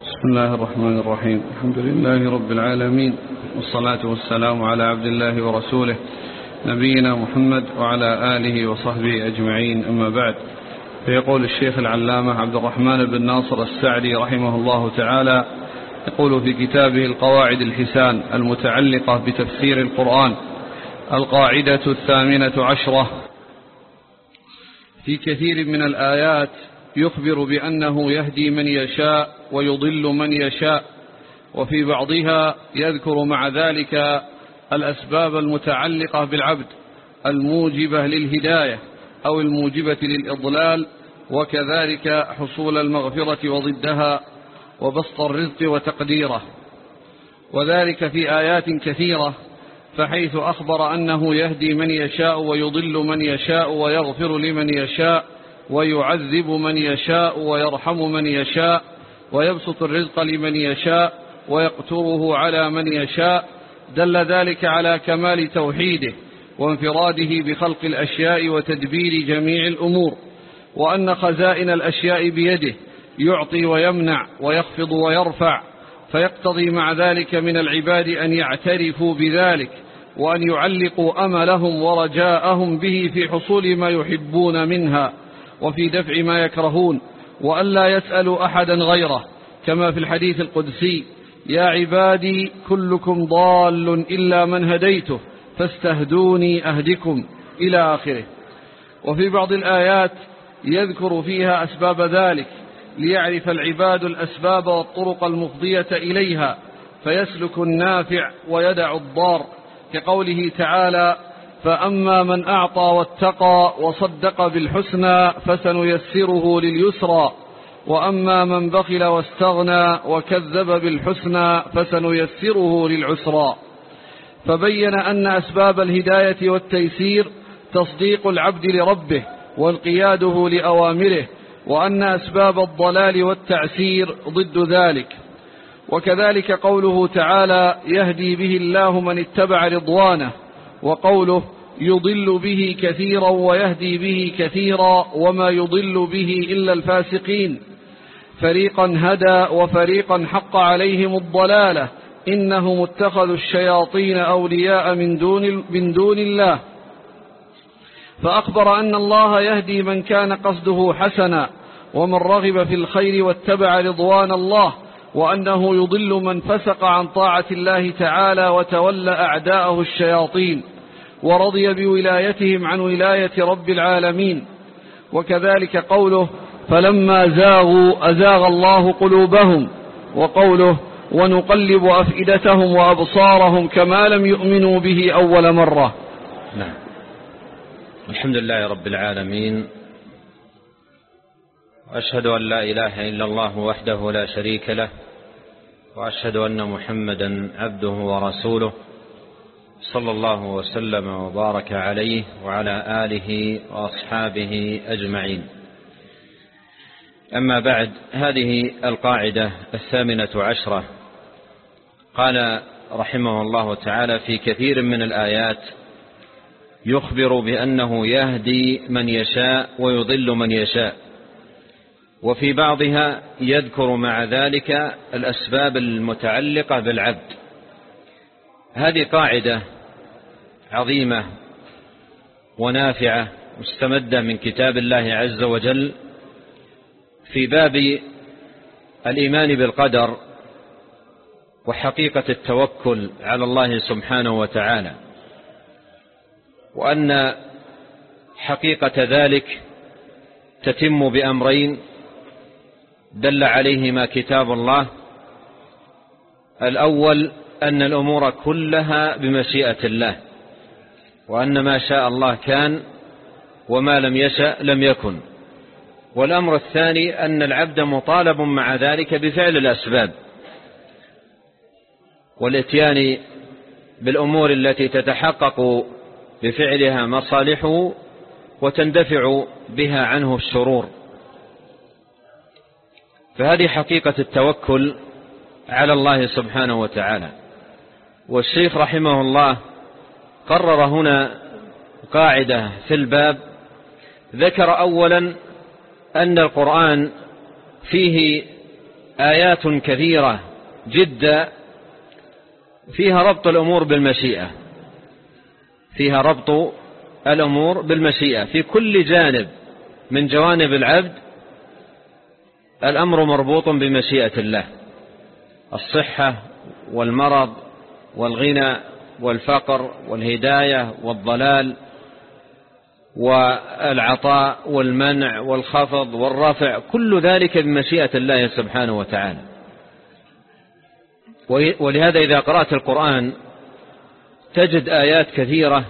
بسم الله الرحمن الرحيم. الحمد لله رب العالمين والصلاة والسلام على عبد الله ورسوله نبينا محمد وعلى آله وصحبه أجمعين. أما بعد فيقول الشيخ العلامة عبد الرحمن بن ناصر السعدي رحمه الله تعالى يقول في كتابه القواعد الحسان المتعلقة بتفسير القرآن القاعدة الثامنة عشرة. في كثير من الآيات يخبر بأنه يهدي من يشاء ويضل من يشاء. وفي بعضها يذكر مع ذلك الأسباب المتعلقة بالعبد الموجبة للهداية أو الموجبة للإضلال وكذلك حصول المغفرة وضدها وبسط الرزق وتقديره. وذلك في آيات كثيرة فحيث أخبر أنه يهدي من يشاء ويضل من يشاء ويغفر لمن يشاء ويعذب من يشاء ويرحم من يشاء. ويبسط الرزق لمن يشاء ويقتره على من يشاء دل ذلك على كمال توحيده وانفراده بخلق الأشياء وتدبير جميع الأمور وأن خزائن الأشياء بيده يعطي ويمنع ويخفض ويرفع فيقتضي مع ذلك من العباد أن يعترفوا بذلك وأن يعلقوا أملهم ورجاءهم به في حصول ما يحبون منها وفي دفع ما يكرهون. وأن لا يسألوا أحدا غيره كما في الحديث القدسي يا عبادي كلكم ضال إلا من هديته فاستهدوني أهدكم إلى آخره. وفي بعض الآيات يذكر فيها أسباب ذلك ليعرف العباد الأسباب والطرق المفضية إليها فيسلك النافع ويدع الضار كقوله تعالى فأما من أعطى واتقى وصدق بالحسنى فسنيسره لليسرى وأما من بخل واستغنى وكذب بالحسنى فسنيسره للعسرى. فبين أن أسباب الهداية والتيسير تصديق العبد لربه وانقياده لأوامره وأن أسباب الضلال والتعسير ضد ذلك. وكذلك قوله تعالى يهدي به الله من اتبع رضوانه. وقوله يضل به كثيرا ويهدي به كثيرا وما يضل به إلا الفاسقين. فريقا هدى وفريقا حق عليهم الضلالة. إنهم اتخذوا الشياطين أولياء من دون, من دون الله. فأخبر أن الله يهدي من كان قصده حسنا. ومن رغب في الخير واتبع رضوان الله. وأنه يضل من فسق عن طاعة الله تعالى وتولى أعداءه الشياطين ورضي بولايتهم عن ولاية رب العالمين. وكذلك قوله فلما زاغوا أزاغ الله قلوبهم وقوله ونقلب أفئدتهم وأبصارهم كما لم يؤمنوا به أول مرة. نعم. الحمد لله رب العالمين وأشهد أن لا إله إلا الله وحده لا شريك له وأشهد أن محمدا عبده ورسوله صلى الله وسلم وبارك عليه وعلى آله وأصحابه أجمعين. أما بعد هذه القاعدة الثامنة عشرة. قال رحمه الله تعالى في كثير من الآيات يخبر بأنه يهدي من يشاء ويضل من يشاء. وفي بعضها يذكر مع ذلك الأسباب المتعلقة بالعبد. هذه قاعدة عظيمة ونافعة مستمدة من كتاب الله عز وجل في باب الإيمان بالقدر وحقيقة التوكل على الله سبحانه وتعالى وأن حقيقة ذلك تتم بأمرين دل عليهما كتاب الله. الأول أن الأمور كلها بمشيئة الله وأن ما شاء الله كان وما لم يشأ لم يكن. والأمر الثاني أن العبد مطالب مع ذلك بفعل الأسباب. والإتيان بالأمور التي تتحقق بفعلها مصالحه وتندفع بها عنه الشرور. فهذه حقيقة التوكل على الله سبحانه وتعالى. والشيخ رحمه الله قرر هنا قاعدة في الباب. ذكر أولا أن القرآن فيه آيات كثيرة جدا فيها ربط الأمور بالمشيئة. فيها ربط الأمور بالمشيئة. في كل جانب من جوانب العبد الأمر مربوط بمشيئة الله الصحة والمرض والغنى والفقر والهداية والضلال والعطاء والمنع والخفض والرفع كل ذلك بمشيئة الله سبحانه وتعالى. ولهذا إذا قرأت القرآن تجد آيات كثيرة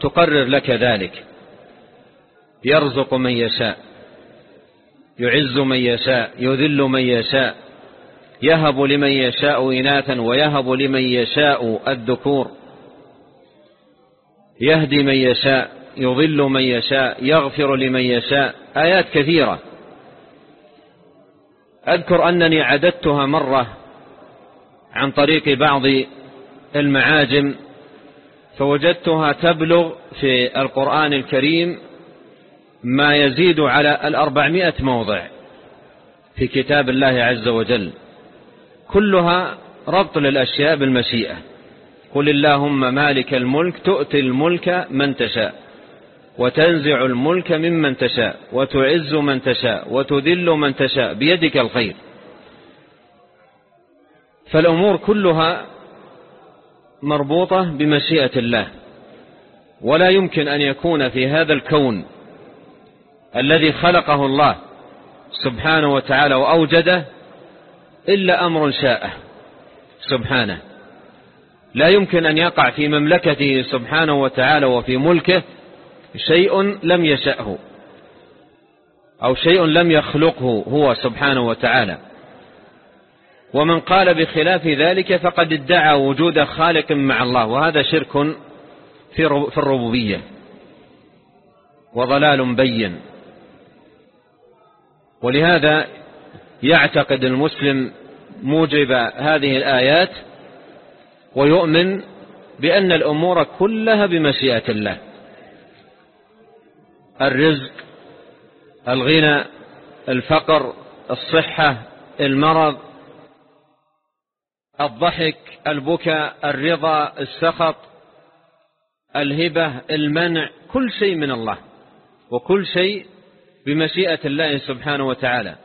تقرر لك ذلك. يرزق من يشاء. يعز من يشاء يذل من يشاء يهب لمن يشاء إناثا ويهب لمن يشاء الذكور. يهدي من يشاء يضل من يشاء يغفر لمن يشاء. آيات كثيرة. أذكر أنني عددتها مرة عن طريق بعض المعاجم فوجدتها تبلغ في القرآن الكريم ما يزيد على الأربعمائة موضع في كتاب الله عز وجل. كلها ربط للأشياء بالمشيئة. قل اللهم مالك الملك تؤتي الملك من تشاء وتنزع الملك ممن تشاء وتعز من تشاء وتذل من تشاء بيدك الخير. فالأمور كلها مربوطة بمشيئة الله. ولا يمكن أن يكون في هذا الكون الذي خلقه الله سبحانه وتعالى وأوجده إلا أمر شاءه سبحانه. لا يمكن أن يقع في مملكته سبحانه وتعالى وفي ملكه شيء لم يشأه أو شيء لم يخلقه هو سبحانه وتعالى. ومن قال بخلاف ذلك فقد ادعى وجود خالق مع الله وهذا شرك في الربوبية وضلال بين. ولهذا يعتقد المسلم موجب هذه الآيات ويؤمن بأن الأمور كلها بمشيئة الله. الرزق الغنى الفقر الصحة المرض الضحك البكاء الرضا السخط الهبة المنع كل شيء من الله. وكل شيء بمشيئة الله سبحانه وتعالى.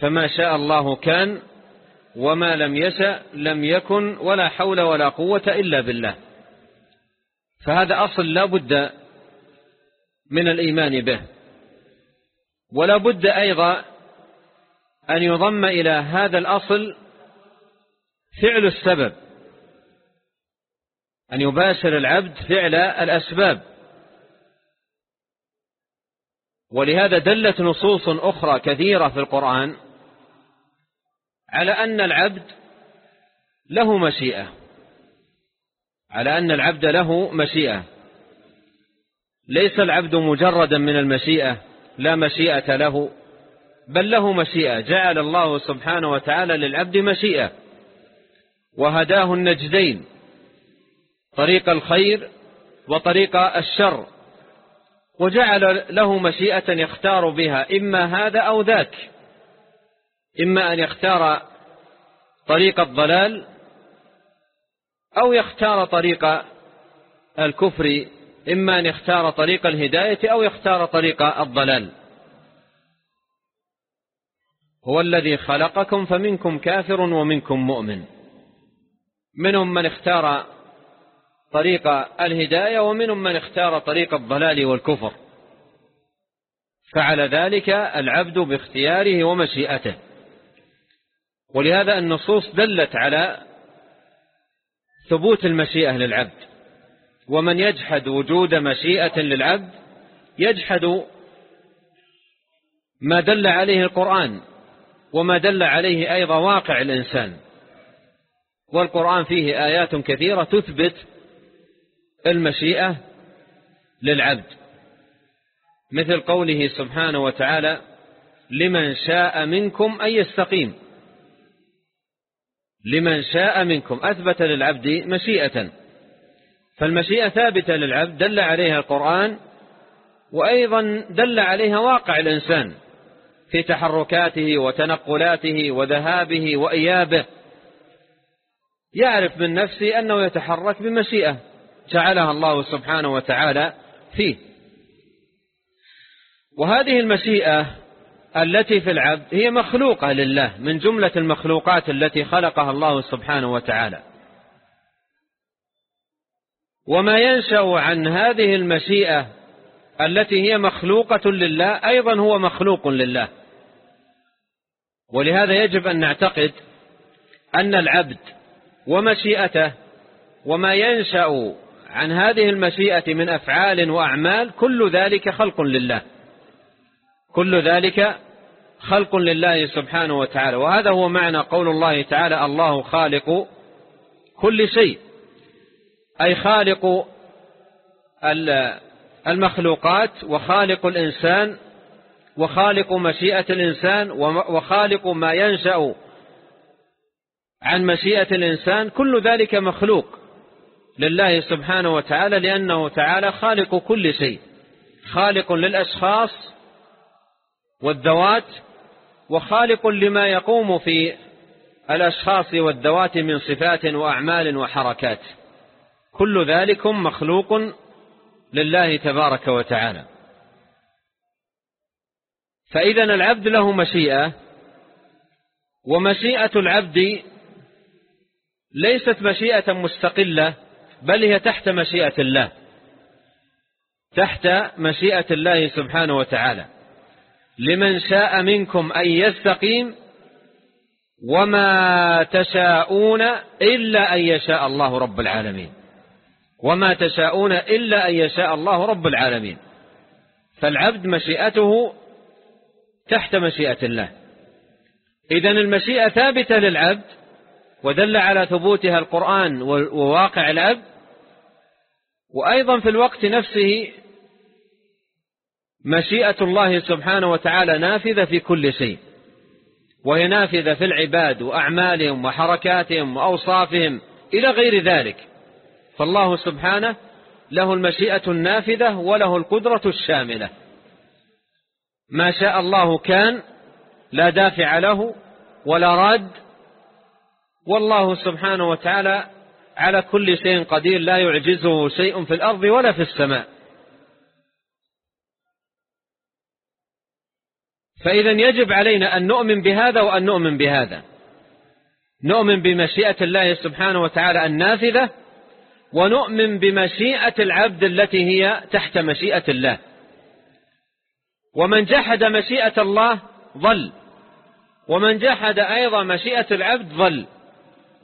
فما شاء الله كان وما لم يشأ لم يكن ولا حول ولا قوة إلا بالله. فهذا أصل لا بد من الإيمان به. ولا بد أيضا أن يضم إلى هذا الأصل فعل السبب. أن يباشر العبد فعل الأسباب. ولهذا دلت نصوص أخرى كثيرة في القرآن على أن العبد له مشيئة على أن العبد له مشيئة. ليس العبد مجردا من المشيئة لا مشيئة له بل له مشيئة. جعل الله سبحانه وتعالى للعبد مشيئة وهداه النجدين طريق الخير وطريق الشر. وجعل له مشيئة يختار بها إما هذا أو ذاك. إما أن يختار طريق الضلال أو يختار طريق الكفر إما أن يختار طريق الهداية أو يختار طريق الضلال. هو الذي خلقكم فمنكم كافر ومنكم مؤمن. منهم من اختار طريق الهداية ومنهم من اختار طريق الضلال والكفر. فعل ذلك العبد باختياره ومشيئته. ولهذا النصوص دلت على ثبوت المشيئة للعبد. ومن يجحد وجود مشيئة للعبد يجحد ما دل عليه القرآن وما دل عليه أيضا واقع الإنسان. والقرآن فيه آيات كثيرة تثبت المشيئة للعبد مثل قوله سبحانه وتعالى لمن شاء منكم أن يستقيم. لمن شاء منكم أثبت للعبد مشيئة. فالمشيئة ثابتة للعبد دل عليها القرآن وأيضا دل عليها واقع الإنسان في تحركاته وتنقلاته وذهابه وإيابه. يعرف من نفسه أنه يتحرك بمشيئة. جعلها الله سبحانه وتعالى فيه. وهذه المشيئة التي في العبد هي مخلوقة لله من جملة المخلوقات التي خلقها الله سبحانه وتعالى. وما ينشأ عن هذه المشيئة التي هي مخلوقة لله أيضا هو مخلوق لله. ولهذا يجب أن نعتقد أن العبد ومشيئته وما ينشأ عن هذه المشيئة من أفعال وأعمال كل ذلك خلق لله. كل ذلك خلق لله سبحانه وتعالى. وهذا هو معنى قول الله تعالى الله خالق كل شيء أي خالق المخلوقات وخالق الإنسان وخالق مشيئة الإنسان وخالق ما ينشأ عن مشيئة الإنسان. كل ذلك مخلوق. لله سبحانه وتعالى لأنه تعالى خالق كل شيء. خالق للأشخاص والذوات وخالق لما يقوم في الأشخاص والذوات من صفات وأعمال وحركات. كل ذلك مخلوق لله تبارك وتعالى. فإذا العبد له مشيئة ومشيئة العبد ليست مشيئة مستقلة بل هي تحت مشيئة الله. تحت مشيئة الله سبحانه وتعالى. لمن شاء منكم أن يستقيم وما تشاءون إلا أن يشاء الله رب العالمين. وما تشاءون إلا أن يشاء الله رب العالمين. فالعبد مشيئته تحت مشيئة الله. إذا المشيئة ثابتة للعبد ودل على ثبوتها القرآن وواقع العبد وأيضا في الوقت نفسه مشيئة الله سبحانه وتعالى نافذة في كل شيء. وهي نافذة في العباد وأعمالهم وحركاتهم وأوصافهم إلى غير ذلك. فالله سبحانه له المشيئة النافذة وله القدرة الشاملة. ما شاء الله كان لا دافع له ولا راد والله سبحانه وتعالى على كل شيء قدير لا يعجزه شيء في الأرض ولا في السماء. فإذا يجب علينا أن نؤمن بهذا وأن نؤمن بهذا. نؤمن بمشيئة الله سبحانه وتعالى النافذة ونؤمن بمشيئة العبد التي هي تحت مشيئة الله. ومن جحد مشيئة الله ضل ومن جحد أيضا مشيئة العبد ضل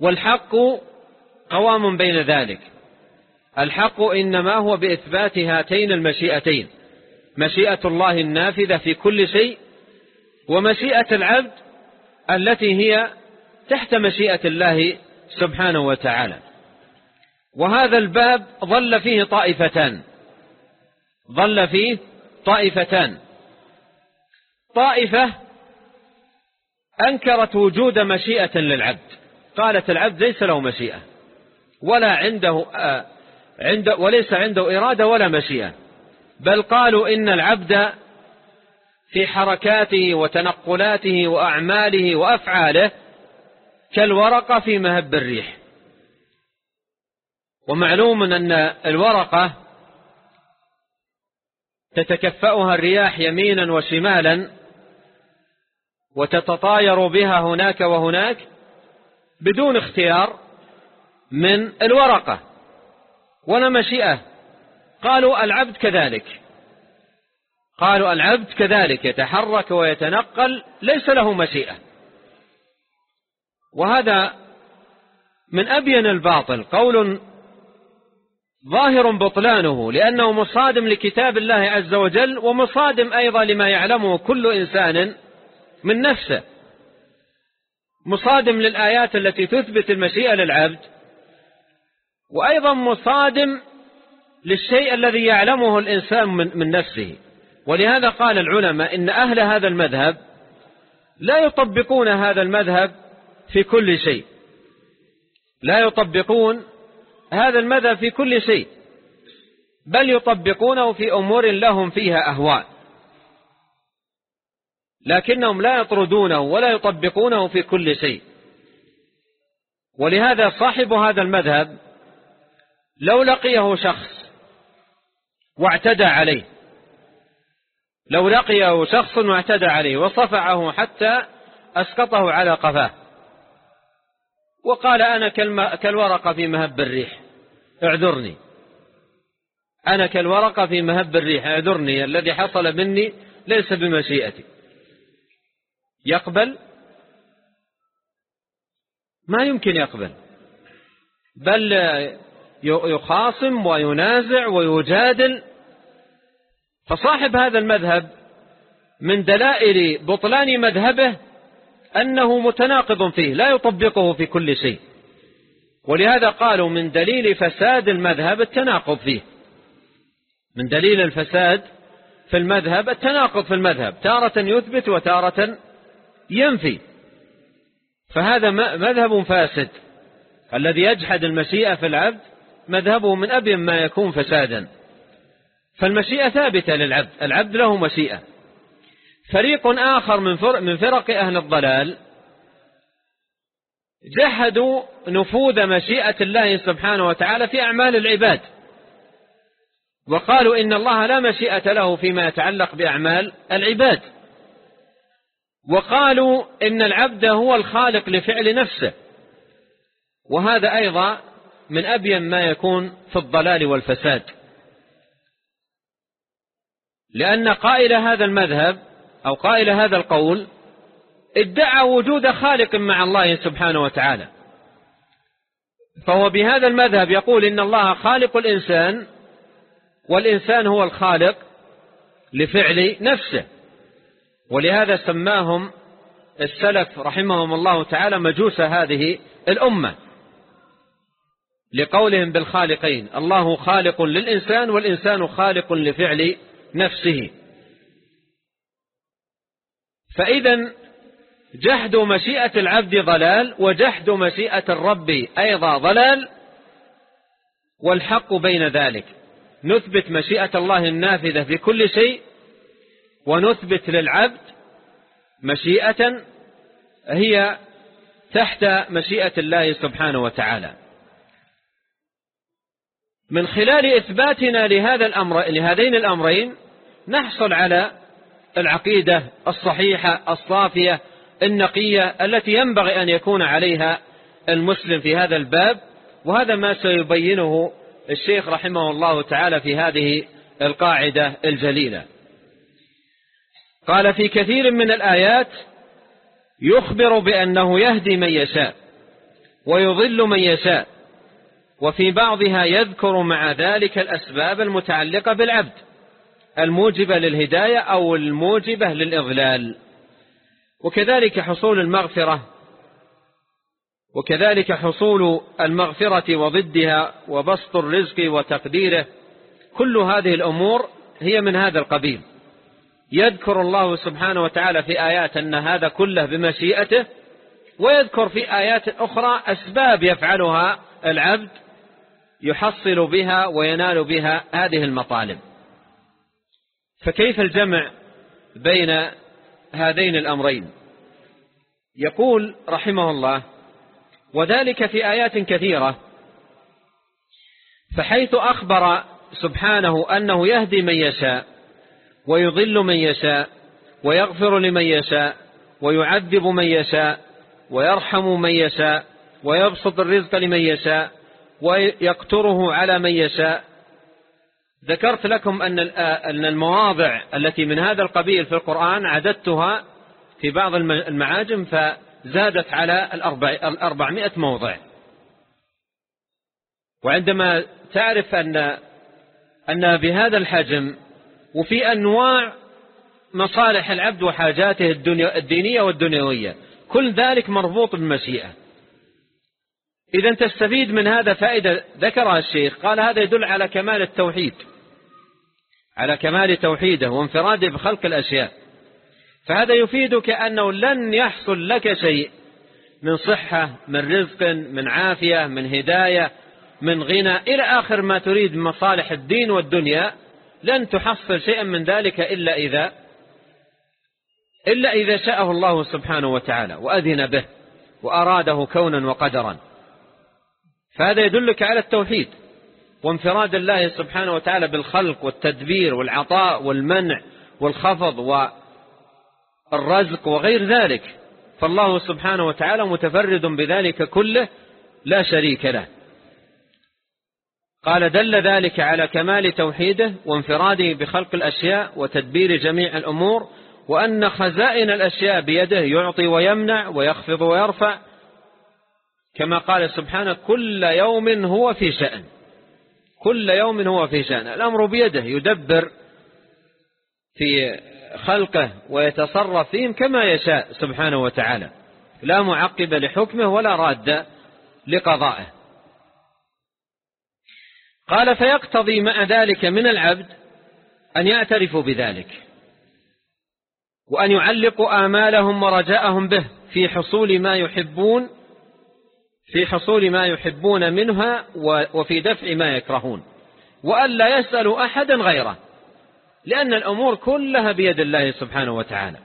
والحق قوام بين ذلك. الحق إنما هو بإثبات هاتين المشيئتين مشيئة الله النافذة في كل شيء ومشيئة العبد التي هي تحت مشيئة الله سبحانه وتعالى. وهذا الباب ظل فيه طائفتان ظل فيه طائفتان. طائفة أنكرت وجود مشيئة للعبد. قالت العبد ليس له مشيئة ولا عنده آه عند وليس عنده إرادة ولا مشيئة بل قالوا إن العبد في حركاته وتنقلاته وأعماله وأفعاله كالورقة في مهب الريح. ومعلوم أن الورقة تتكفأها الرياح يمينا وشمالا وتتطاير بها هناك وهناك بدون اختيار من الورقة ولا مشيئة. قالوا العبد كذلك. قالوا العبد كذلك يتحرك ويتنقل ليس له مشيئة. وهذا من أبين الباطل. قول ظاهر بطلانه لأنه مصادم لكتاب الله عز وجل ومصادم أيضا لما يعلمه كل إنسان من نفسه. مصادم للآيات التي تثبت المشيئة للعبد وأيضا مصادم للشيء الذي يعلمه الإنسان من, نفسه. ولهذا قال العلماء إن أهل هذا المذهب لا يطبقون هذا المذهب في كل شيء. لا يطبقون هذا المذهب في كل شيء بل يطبقونه في أمور لهم فيها أهواء لكنهم لا يطردونه ولا يطبقونه في كل شيء. ولهذا صاحب هذا المذهب لو لقيه شخص واعتدى عليه لو لقيه شخص واعتدى عليه وصفعه حتى أسقطه على قفاه وقال أنا كالورقة في مهب الريح اعذرني. أنا كالورقة في مهب الريح اعذرني الذي حصل مني ليس بمشيئتي. يقبل؟ ما يمكن يقبل. بل يخاصم وينازع ويجادل. فصاحب هذا المذهب من دلائل بطلان مذهبه أنه متناقض فيه لا يطبقه في كل شيء. ولهذا قالوا من دليل فساد المذهب التناقض فيه. من دليل الفساد في المذهب التناقض في المذهب تارة يثبت وتارة ينفي. فهذا مذهب فاسد. الذي يجحد المشيئة في العبد مذهبه من أبين ما يكون فسادا. فالمشيئة ثابتة للعبد. العبد له مشيئة. فريق آخر من فرق, من فرق أهل الضلال جحدوا نفوذ مشيئة الله سبحانه وتعالى في أعمال العباد. وقالوا إن الله لا مشيئة له فيما يتعلق بأعمال العباد. وقالوا إن العبد هو الخالق لفعل نفسه. وهذا أيضا من أبين ما يكون في الضلال والفساد. لأن قائل هذا المذهب أو قائل هذا القول ادعى وجود خالق مع الله سبحانه وتعالى. فهو بهذا المذهب يقول إن الله خالق الإنسان والإنسان هو الخالق لفعل نفسه. ولهذا سماهم السلف رحمهم الله تعالى مجوس هذه الأمة لقولهم بالخالقين. الله خالق للإنسان والإنسان خالق لفعل نفسه. فإذا جحد مشيئة العبد ضلال وجحد مشيئة الرب أيضا ضلال والحق بين ذلك. نثبت مشيئة الله النافذة في كل شيء ونثبت للعبد مشيئة هي تحت مشيئة الله سبحانه وتعالى. من خلال إثباتنا لهذا الأمر لهذين الأمرين نحصل على العقيدة الصحيحة الصافية النقية التي ينبغي أن يكون عليها المسلم في هذا الباب. وهذا ما سيبينه الشيخ رحمه الله تعالى في هذه القاعدة الجليلة. قال في كثير من الآيات يخبر بأنه يهدي من يشاء ويضل من يشاء وفي بعضها يذكر مع ذلك الأسباب المتعلقة بالعبد الموجبة للهداية أو الموجبة للإضلال. وكذلك حصول المغفرة وكذلك حصول المغفرة وضدها وبسط الرزق وتقديره كل هذه الأمور هي من هذا القبيل. يذكر الله سبحانه وتعالى في آيات أن هذا كله بمشيئته ويذكر في آيات أخرى أسباب يفعلها العبد يحصل بها وينال بها هذه المطالب. فكيف الجمع بين هذين الأمرين؟ يقول رحمه الله وذلك في آيات كثيرة فحيث أخبر سبحانه أنه يهدي من يشاء ويضل من يشاء ويغفر لمن يشاء ويعذب من يشاء ويرحم من يشاء ويبسط الرزق لمن يشاء ويقتره على من يشاء. ذكرت لكم أن المواضع التي من هذا القبيل في القرآن عددتها في بعض المعاجم فزادت على الأربعمائة موضع. وعندما تعرف أن أن بهذا الحجم وفي أنواع مصالح العبد وحاجاته الدينية والدنيوية. كل ذلك مربوط بالمشيئة إذا تستفيد من هذا فائدة. ذكرها الشيخ قال هذا يدل على كمال التوحيد. على كمال توحيده وانفراده بخلق الأشياء. فهذا يفيدك أنه لن يحصل لك شيء من صحة من رزق من عافية من هداية من غنى إلى آخر ما تريد مصالح الدين والدنيا. لن تحصل شيئا من ذلك إلا إذا إلا إذا شاءه الله سبحانه وتعالى وأذن به وأراده كونا وقدرا. فهذا يدلك على التوحيد وانفراد الله سبحانه وتعالى بالخلق والتدبير والعطاء والمنع والخفض والرزق وغير ذلك. فالله سبحانه وتعالى متفرد بذلك كله لا شريك له. قال دل ذلك على كمال توحيده وانفراده بخلق الأشياء وتدبير جميع الأمور وأن خزائن الأشياء بيده يعطي ويمنع ويخفض ويرفع كما قال سبحانه كل يوم هو في شأن. كل يوم هو في شأن. الأمر بيده يدبر في خلقه ويتصرف فيهم كما يشاء سبحانه وتعالى. لا معقب لحكمه ولا راد لقضائه. قال فيقتضي مع ذلك من العبد أن يعترفوا بذلك وأن يعلقوا آمالهم ورجاءهم به في حصول ما يحبون في حصول ما يحبون منها وفي دفع ما يكرهون. وأن لا يسألوا أحدا غيره لأن الأمور كلها بيد الله سبحانه وتعالى.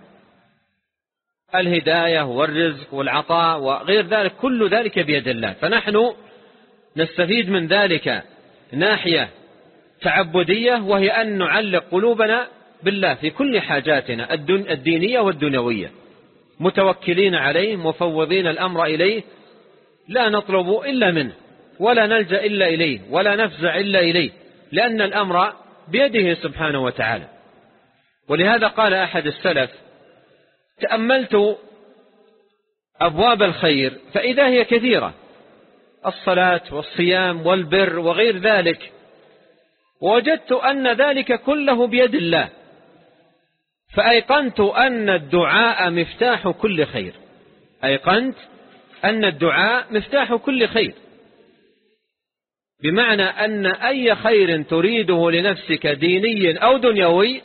الهداية والرزق والعطاء وغير ذلك كل ذلك بيد الله. فنحن نستفيد من ذلك ناحية تعبدية وهي أن نعلق قلوبنا بالله في كل حاجاتنا الدينية والدنيوية. متوكلين عليه مفوضين الأمر إليه لا نطلب إلا منه ولا نلجأ إلا إليه ولا نفزع إلا إليه لأن الأمر بيده سبحانه وتعالى. ولهذا قال أحد السلف تأملت أبواب الخير فإذا هي كثيرة الصلاة والصيام والبر وغير ذلك. ووجدت أن ذلك كله بيد الله. فأيقنت أن الدعاء مفتاح كل خير. أيقنت أن الدعاء مفتاح كل خير. بمعنى أن أي خير تريده لنفسك ديني أو دنيوي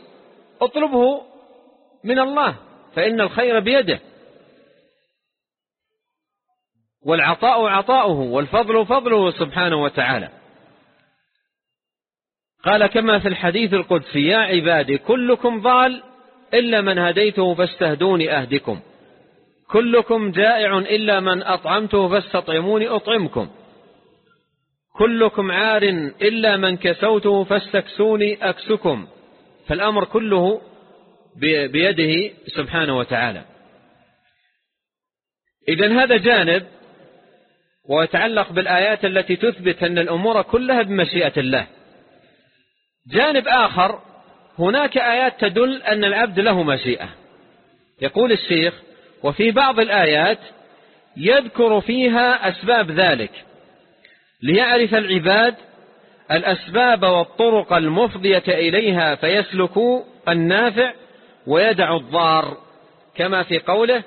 اطلبه من الله فإن الخير بيده. والعطاء عطاؤه والفضل فضله سبحانه وتعالى. قال كما في الحديث القدسي يا عبادي كلكم ضال إلا من هديته فاستهدوني أهدكم. كلكم جائع إلا من أطعمته فاستطعموني أطعمكم. كلكم عار إلا من كسوته فاستكسوني أكسكم. فالأمر كله بيده سبحانه وتعالى. إذن هذا جانب ويتعلق بالآيات التي تثبت أن الأمور كلها بمشيئة الله. جانب آخر هناك آيات تدل أن العبد له مشيئة. يقول الشيخ وفي بعض الآيات يذكر فيها أسباب ذلك. ليعرف العباد الأسباب والطرق المفضية إليها فيسلكوا النافع ويدع الضار. كما في قوله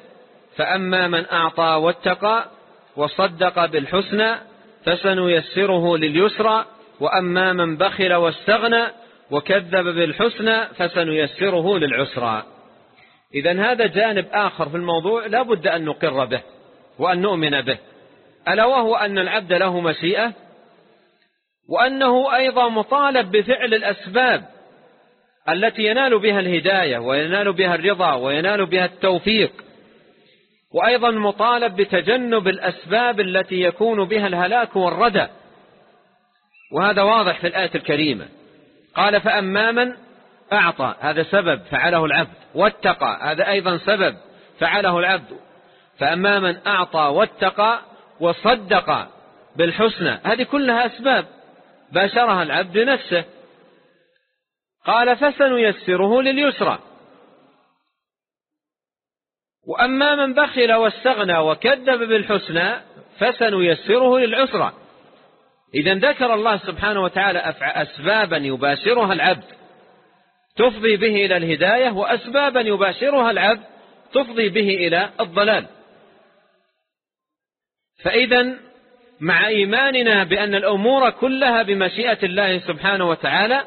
فأما من أعطى واتقى وصدق بالحسنى فسنيسره لليسرى وأما من بخل واستغنى وكذب بالحسنى فسنيسره للعسرى. إذا هذا جانب آخر في الموضوع لا بد أن نقر به وأن نؤمن به. ألا وهو أن العبد له مشيئة وأنه أيضا مطالب بفعل الأسباب التي ينال بها الهداية وينال بها الرضا وينال بها التوفيق. وأيضا مطالب بتجنب الأسباب التي يكون بها الهلاك والردى. وهذا واضح في الآية الكريمة. قال فأما من أعطى هذا سبب فعله العبد. واتقى هذا أيضا سبب فعله العبد. فأما من أعطى واتقى وصدق بالحسنى هذه كلها أسباب باشرها العبد نفسه قال فسنيسره لليسرى. وأما من بخل واستغنى وكذب بالحسنى فسنيسره للعسرى. إذا ذكر الله سبحانه وتعالى أسبابا يباشرها العبد. تفضي به إلى الهداية وأسبابا يباشرها العبد تفضي به إلى الضلال. فإذا مع إيماننا بأن الأمور كلها بمشيئة الله سبحانه وتعالى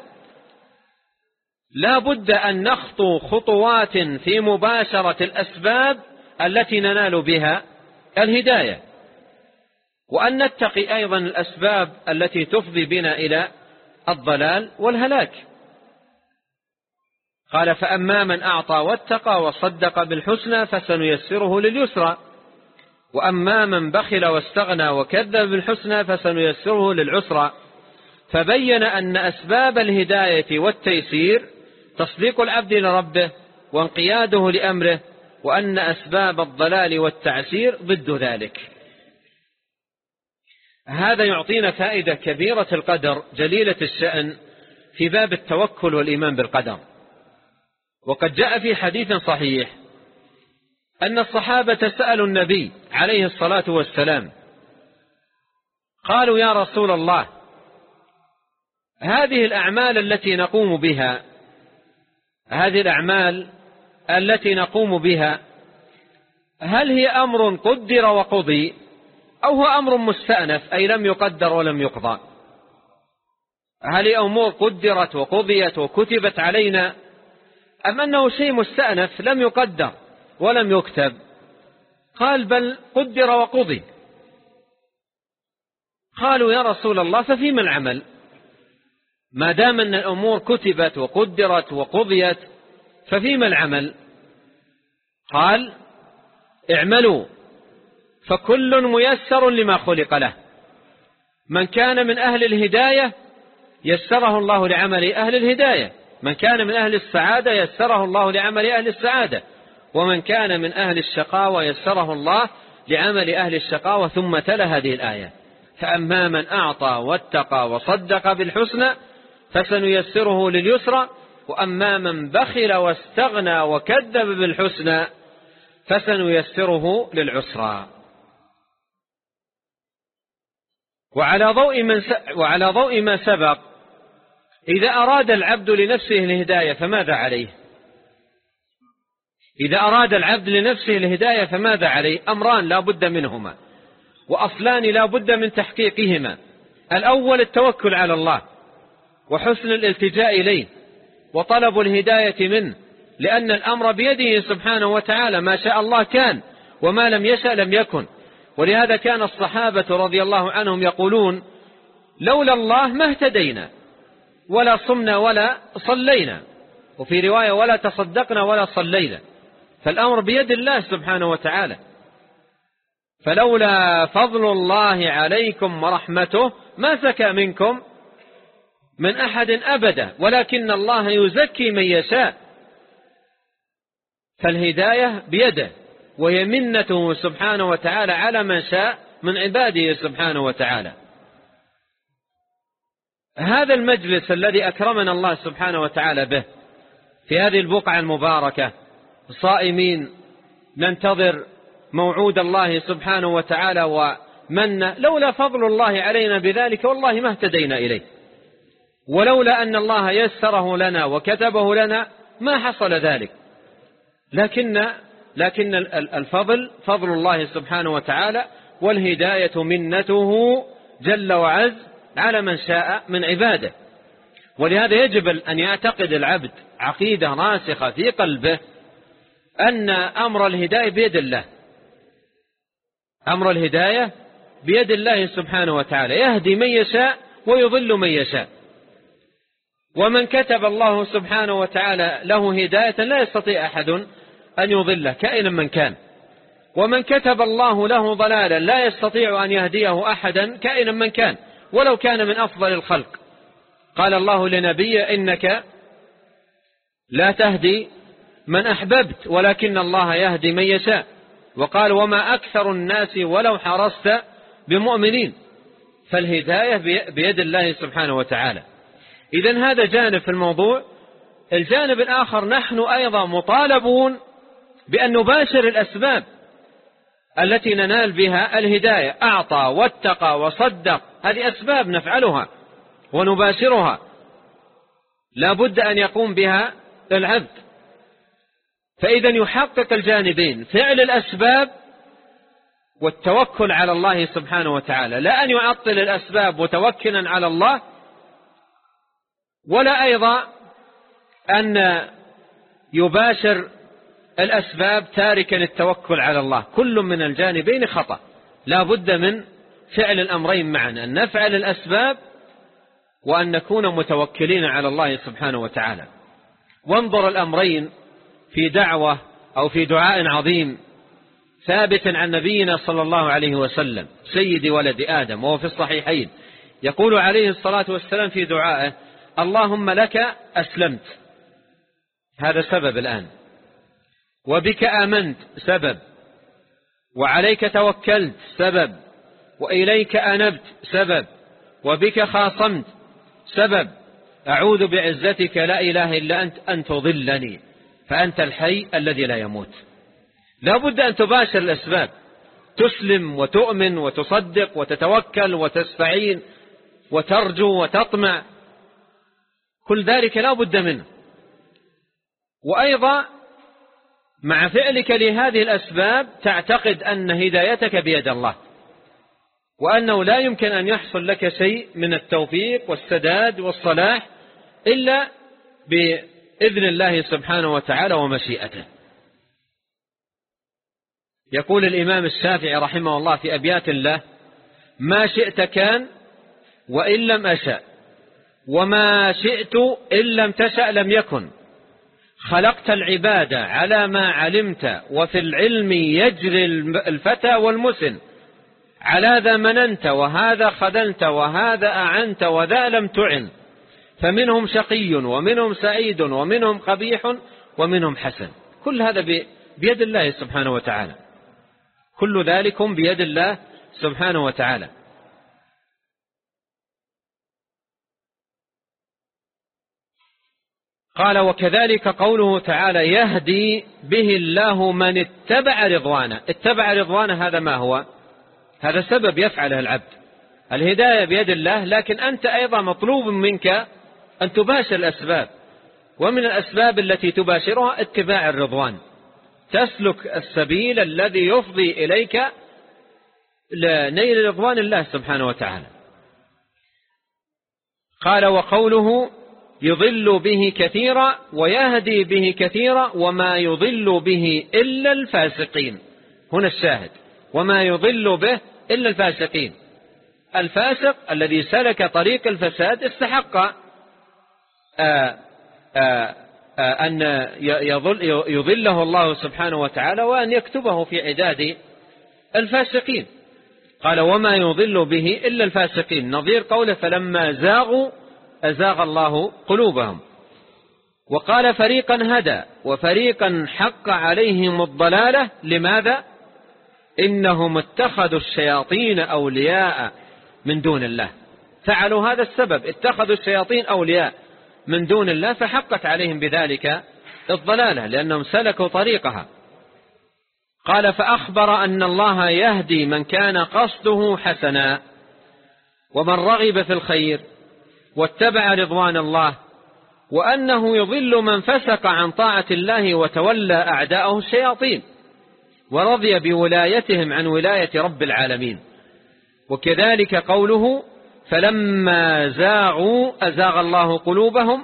لا بد أن نخطو خطوات في مباشرة الأسباب التي ننال بها الهداية. وأن نتقي أيضا الأسباب التي تفضي بنا إلى الضلال والهلاك. قال فأما من أعطى واتقى وصدق بالحسنى فسنيسره لليسرى. وأما من بخل واستغنى وكذب بالحسنى فسنيسره للعسرى. فبين أن أسباب الهداية والتيسير تصديق العبد لربه وانقياده لأمره وأن أسباب الضلال والتعسير ضد ذلك. هذا يعطينا فائدة كبيرة القدر جليلة الشأن في باب التوكل والإيمان بالقدر. وقد جاء في حديث صحيح أن الصحابة سألوا النبي عليه الصلاة والسلام قالوا يا رسول الله هذه الأعمال التي نقوم بها هذه الأعمال التي نقوم بها هل هي أمر قدر وقضي أو هو أمر مستأنف أي لم يقدر ولم يقضى؟ هل هي أمور قدرت وقضيت وكتبت علينا أم أنه شيء مستأنف لم يقدر ولم يكتب؟ قال بل قدر وقضي. قالوا يا رسول الله ففيما العمل؟ ما دام أن الأمور كتبت وقدرت وقضيت ففيما العمل؟ قال اعملوا فكل ميسر لما خلق له. من كان من أهل الهداية يسره الله لعمل أهل الهداية من كان من أهل السعادة يسره الله لعمل أهل السعادة ومن كان من أهل الشقاوة يسره الله لعمل أهل الشقاوة ثم تلا هذه الآية. فأما من أعطى واتقى وصدق بالحسنى فسنيسره لليسرى وأما من بخل واستغنى وكذب بالحسنى فسنيسره للعسرى. وعلى ضوء, من س... وعلى ضوء ما سبق إذا أراد العبد لنفسه الهداية فماذا عليه؟ إذا أراد العبد لنفسه الهداية فماذا عليه؟ أمران لا بد منهما وأصلان لا بد من تحقيقهما. الأول التوكل على الله. وحسن الالتجاء إليه وطلب الهداية منه لأن الأمر بيده سبحانه وتعالى ما شاء الله كان وما لم يشأ لم يكن. ولهذا كان الصحابة رضي الله عنهم يقولون لولا الله ما اهتدينا ولا صمنا ولا صلينا. وفي رواية ولا تصدقنا ولا صلينا. فالأمر بيد الله سبحانه وتعالى. فلولا فضل الله عليكم ورحمته ما زكى منكم من أحد أبدا ولكن الله يزكي من يشاء. فالهداية بيده وهي منته سبحانه وتعالى على من شاء من عباده سبحانه وتعالى. هذا المجلس الذي أكرمنا الله سبحانه وتعالى به في هذه البقعة المباركة صائمين ننتظر موعود الله سبحانه وتعالى ومن لولا فضل الله علينا بذلك والله ما اهتدينا إليه. ولولا أن الله يسره لنا وكتبه لنا ما حصل ذلك. لكن لكن الفضل فضل الله سبحانه وتعالى والهداية منته جل وعز على من شاء من عباده. ولهذا يجب أن يعتقد العبد عقيدة راسخة في قلبه أن أمر الهداية بيد الله. أمر الهداية بيد الله سبحانه وتعالى. يهدي من يشاء ويضل من يشاء. ومن كتب الله سبحانه وتعالى له هداية لا يستطيع أحد أن يضله كائنا من كان. ومن كتب الله له ضلالا لا يستطيع أن يهديه أحدا كائنا من كان ولو كان من أفضل الخلق. قال الله لنبي إنك لا تهدي من أحببت ولكن الله يهدي من يشاء. وقال وما أكثر الناس ولو حرصت بمؤمنين. فالهداية بيد الله سبحانه وتعالى. إذن هذا جانب في الموضوع. الجانب الآخر نحن أيضا مطالبون بأن نباشر الأسباب التي ننال بها الهداية. أعطى واتقى وصدق. هذه أسباب نفعلها ونباشرها. لا بد أن يقوم بها العبد. فإذا يحقق الجانبين فعل الأسباب والتوكل على الله سبحانه وتعالى. لا أن يعطل الأسباب متوكلا على الله ولا أيضا أن يباشر الأسباب تاركا التوكل على الله. كل من الجانبين خطأ. لا بد من فعل الأمرين معا. أن نفعل الأسباب وأن نكون متوكلين على الله سبحانه وتعالى. وانظر الأمرين في دعوة أو في دعاء عظيم ثابت عن نبينا صلى الله عليه وسلم سيد ولد آدم وهو في الصحيحين. يقول عليه الصلاة والسلام في دعائه اللهم لك أسلمت. هذا سبب الآن. وبك آمنت سبب. وعليك توكلت سبب. وإليك أنبت سبب. وبك خاصمت سبب. أعوذ بعزتك لا إله إلا أنت أن تضلني. فأنت الحي الذي لا يموت. لا بد أن تباشر الأسباب. تسلم وتؤمن وتصدق وتتوكل وتستعين وترجو وتطمع. كل ذلك لا بد منه. وأيضا مع فعلك لهذه الأسباب تعتقد أن هدايتك بيد الله وأنه لا يمكن أن يحصل لك شيء من التوفيق والسداد والصلاح إلا بإذن الله سبحانه وتعالى ومشيئته. يقول الإمام الشافعي رحمه الله في أبيات الله ما شئت كان وإن لم أشأ وما شئت إن لم تشأ لم يكن. خلقت العبادة على ما علمت وفي العلم يجري الفتى والمسن. على ذا مننت وهذا خذلت وهذا أعنت وذا لم تعن. فمنهم شقي ومنهم سعيد ومنهم قبيح ومنهم حسن. كل هذا بيد الله سبحانه وتعالى. كل ذلك بيد الله سبحانه وتعالى. قال وكذلك قوله تعالى يهدي به الله من اتبع رضوانه. اتبع رضوانه هذا ما هو؟ هذا سبب يفعله العبد. الهداية بيد الله لكن أنت أيضا مطلوب منك أن تباشر الأسباب. ومن الأسباب التي تباشرها اتباع الرضوان. تسلك السبيل الذي يفضي إليك لنيل رضوان الله سبحانه وتعالى. قال وقوله يضل به كثيرا ويهدي به كثيرا وما يضل به إلا الفاسقين. هنا الشاهد. وما يضل به إلا الفاسقين. الفاسق الذي سلك طريق الفساد استحق. آآ آه، آآ آه، آه، أن يضل يضله الله سبحانه وتعالى وأن يكتبه في عداد الفاسقين. قال وما يضل به إلا الفاسقين. نظير قوله فلما زاغوا أزاغ الله قلوبهم. وقال فريقا هدى وفريقا حق عليهم الضلالة. لماذا؟ إنهم اتخذوا الشياطين أولياء من دون الله. فعلوا هذا السبب اتخذوا الشياطين أولياء من دون الله فحقت عليهم بذلك الضلالة لأنهم سلكوا طريقها. قال فأخبر أن الله يهدي من كان قصده حسنا ومن رغب في الخير واتبع رضوان الله وأنه يضل من فسق عن طاعة الله وتولى أعداءه الشياطين ورضي بولايتهم عن ولاية رب العالمين. وكذلك قوله فلما زاغوا أزاغ الله قلوبهم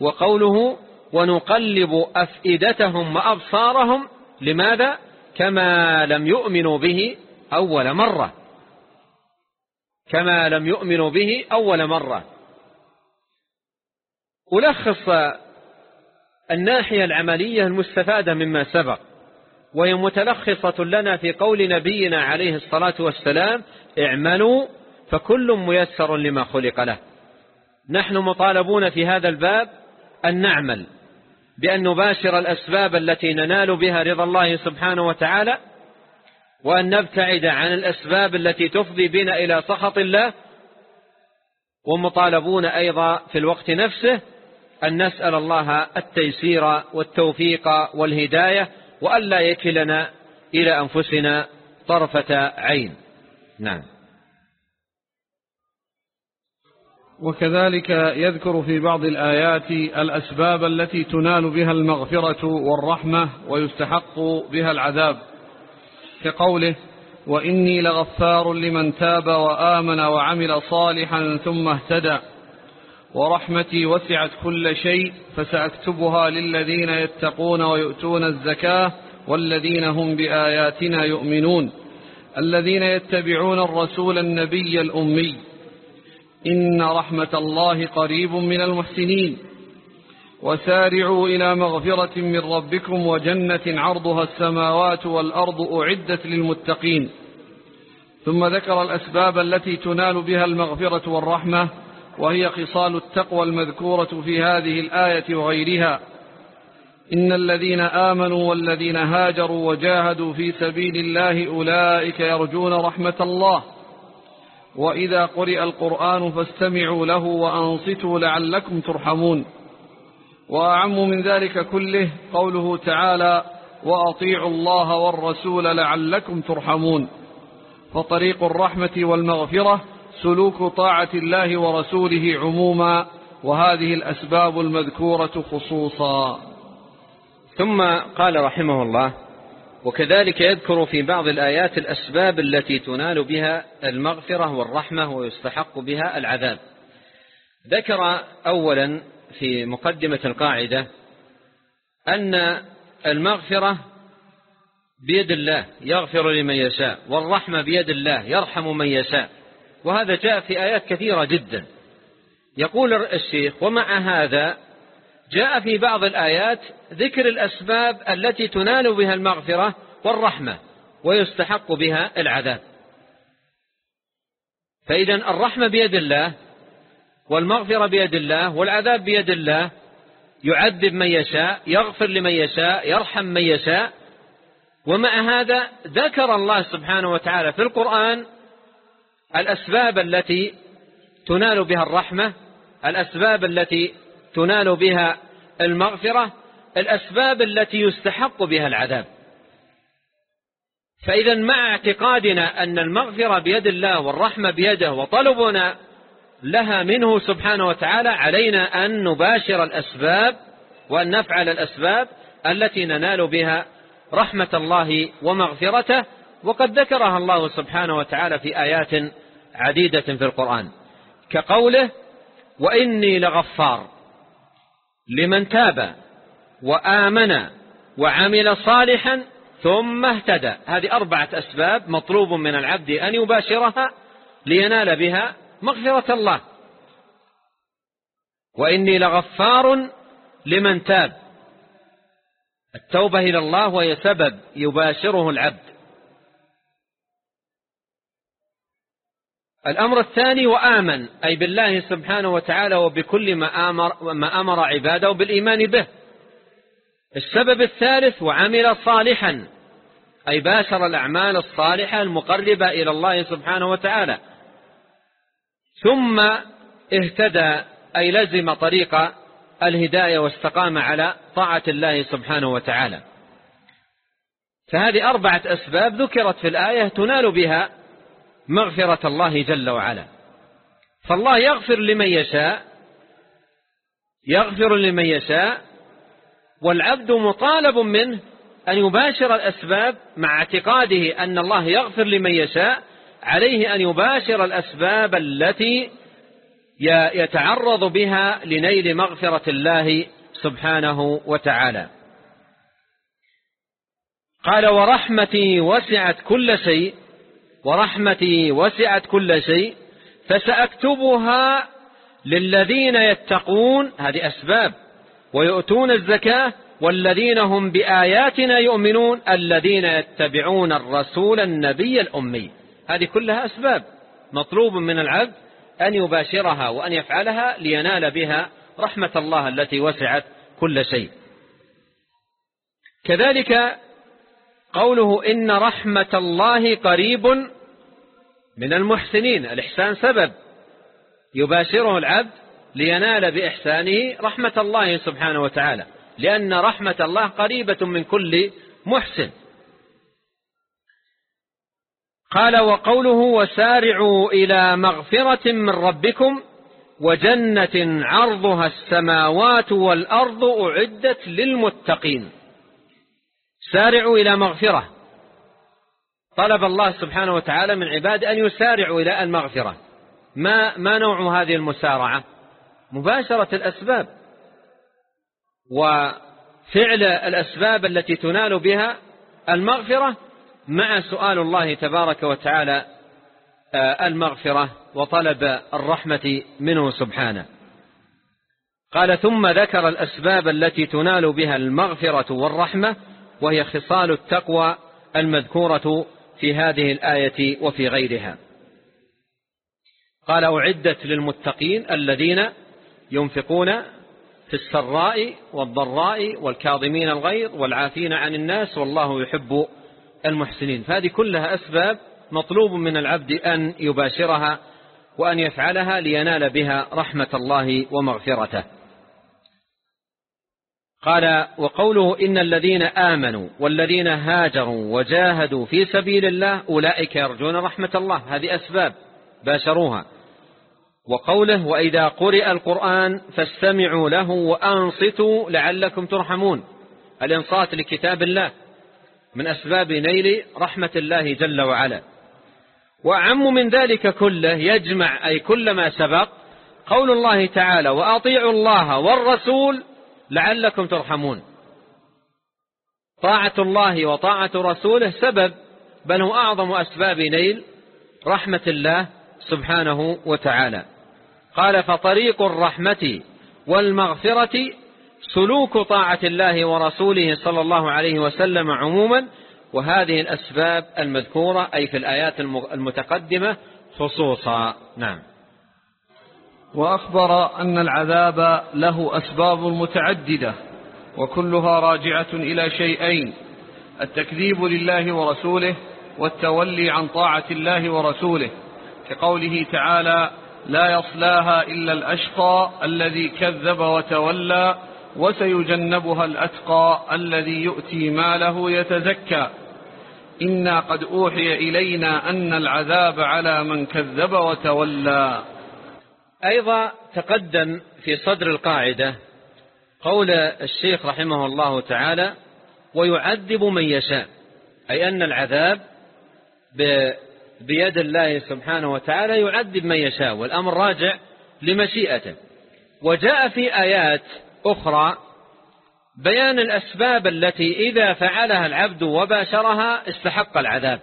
وقوله ونقلب أفئدتهم وأبصارهم لماذا؟ كما لم يؤمنوا به أول مرة كما لم يؤمنوا به أول مرة. ألخص الناحية العملية المستفادة مما سبق وهي متلخصة لنا في قول نبينا عليه الصلاة والسلام اعملوا فكل ميسر لما خلق له. نحن مطالبون في هذا الباب أن نعمل بأن نباشر الأسباب التي ننال بها رضا الله سبحانه وتعالى وأن نبتعد عن الأسباب التي تفضي بنا إلى سخط الله ومطالبون أيضا في الوقت نفسه أن نسأل الله التيسير والتوفيق والهداية وألا يكلنا إلى أنفسنا طرفة عين. نعم. وكذلك يذكر في بعض الآيات الأسباب التي تنال بها المغفرة والرحمة ويستحق بها العذاب كقوله وإني لغفار لمن تاب وآمن وعمل صالحا ثم اهتدى. ورحمتي وسعت كل شيء فسأكتبها للذين يتقون ويؤتون الزكاة والذين هم بآياتنا يؤمنون. الذين يتبعون الرسول النبي الأمي. إن رحمة الله قريب من المحسنين. وسارعوا إلى مغفرة من ربكم وجنة عرضها السماوات والأرض أعدت للمتقين. ثم ذكر الأسباب التي تنال بها المغفرة والرحمة. وهي خصال التقوى المذكورة في هذه الآية وغيرها. إن الذين آمنوا والذين هاجروا وجاهدوا في سبيل الله أولئك يرجون رحمة الله. وإذا قرئ القرآن فاستمعوا له وأنصتوا لعلكم ترحمون. وأعم من ذلك كله قوله تعالى وأطيعوا الله والرسول لعلكم ترحمون. فطريق الرحمة والمغفرة سلوك طاعة الله ورسوله عموما وهذه الأسباب المذكورة خصوصا. ثم قال رحمه الله وكذلك يذكر في بعض الآيات الأسباب التي تنال بها المغفرة والرحمة ويستحق بها العذاب. ذكر أولا في مقدمة القاعدة أن المغفرة بيد الله يغفر لمن يشاء والرحمة بيد الله يرحم من يشاء. وهذا جاء في آيات كثيرة جدا. يقول الشيخ ومع هذا جاء في بعض الآيات ذكر الأسباب التي تنال بها المغفرة والرحمة ويستحق بها العذاب. فإذا الرحمة بيد الله والمغفرة بيد الله والعذاب بيد الله يعذب من يشاء يغفر لمن يشاء يرحم من يشاء. ومع هذا ذكر الله سبحانه وتعالى في القرآن الأسباب التي تنال بها الرحمة الأسباب التي تنال بها المغفرة الأسباب التي يستحق بها العذاب. فإذا مع اعتقادنا أن المغفرة بيد الله والرحمة بيده وطلبنا لها منه سبحانه وتعالى علينا أن نباشر الأسباب وأن نفعل الأسباب التي ننال بها رحمة الله ومغفرته وقد ذكرها الله سبحانه وتعالى في آيات عديدة في القرآن كقوله وإني لغفار لمن تاب وآمن وعمل صالحا ثم اهتدى. هذه أربعة أسباب مطلوب من العبد أن يباشرها لينال بها مغفرة الله. وإني لغفار لمن تاب. التوبة إلى الله وهي سبب يباشره العبد. الأمر الثاني وآمن أي بالله سبحانه وتعالى وبكل ما أمر, ما أمر عباده بالإيمان به. السبب الثالث وعمل صالحا أي باشر الأعمال الصالحة المقربة إلى الله سبحانه وتعالى. ثم اهتدى أي لزم طريق الهداية واستقام على طاعة الله سبحانه وتعالى. فهذه أربعة أسباب ذكرت في الآية تنال بها مغفرة الله جل وعلا. فالله يغفر لمن يشاء يغفر لمن يشاء والعبد مطالب منه أن يباشر الأسباب مع اعتقاده أن الله يغفر لمن يشاء عليه أن يباشر الأسباب التي يتعرض بها لنيل مغفرة الله سبحانه وتعالى. قال ورحمتي وسعت كل شيء ورحمتي وسعت كل شيء فسأكتبها للذين يتقون هذه أسباب ويؤتون الزكاة والذين هم بآياتنا يؤمنون الذين يتبعون الرسول النبي الأمي. هذه كلها أسباب مطلوب من العبد أن يباشرها وأن يفعلها لينال بها رحمة الله التي وسعت كل شيء. كذلك قوله إن رحمة الله قريب من المحسنين. الإحسان سبب. يباشره العبد لينال بإحسانه رحمة الله سبحانه وتعالى. لأن رحمة الله قريبة من كل محسن. قال وقوله وسارعوا إلى مغفرة من ربكم وجنة عرضها السماوات والأرض أعدت للمتقين. سارعوا إلى مغفرة. طلب الله سبحانه وتعالى من عباد أن يسارعوا إلى المغفرة. ما, ما نوع هذه المسارعة؟ مباشرة الأسباب. وفعل الأسباب التي تنال بها المغفرة مع سؤال الله تبارك وتعالى آه، المغفرة وطلب الرحمة منه سبحانه. قال ثم ذكر الأسباب التي تنال بها المغفرة والرحمة وهي خصال التقوى المذكورة في هذه الآية وفي غيرها. قال أعدت للمتقين الذين ينفقون في السراء والضراء والكاظمين الغيظ والعافين عن الناس والله يحب المحسنين. فهذه كلها أسباب مطلوب من العبد أن يباشرها وأن يفعلها لينال بها رحمة الله ومغفرته. قال وقوله إن الذين آمنوا والذين هاجروا وجاهدوا في سبيل الله أولئك يرجون رحمة الله. هذه أسباب باشروها. وقوله وإذا قرئ القرآن فاستمعوا له وأنصتوا لعلكم ترحمون. الإنصات لكتاب الله من أسباب نيل رحمة الله جل وعلا. وأعم من ذلك كله يجمع أي كل ما سبق قول الله تعالى وأطيعوا الله والرسول لعلكم ترحمون. طاعة الله وطاعة رسوله سبب بل هو أعظم أسباب نيل رحمة الله سبحانه وتعالى. قال فطريق الرحمة والمغفرة سلوك طاعة الله ورسوله صلى الله عليه وسلم عموما وهذه الأسباب المذكورة أي في الآيات المتقدمة خصوصا. نعم. وأخبر أن العذاب له أسباب متعددة وكلها راجعة إلى شيئين التكذيب لله ورسوله والتولي عن طاعة الله ورسوله كقوله تعالى لا يصلاها إلا الأشقى الذي كذب وتولى وسيجنبها الأتقى الذي يؤتي ماله يتزكى. إنا قد أوحي إلينا أن العذاب على من كذب وتولى. أيضا تقدم في صدر القاعدة قول الشيخ رحمه الله تعالى ويعذب من يشاء. أي أن العذاب بيد الله سبحانه وتعالى يعذب من يشاء والأمر راجع لمشيئته. وجاء في آيات أخرى بيان الأسباب التي إذا فعلها العبد وباشرها استحق العذاب.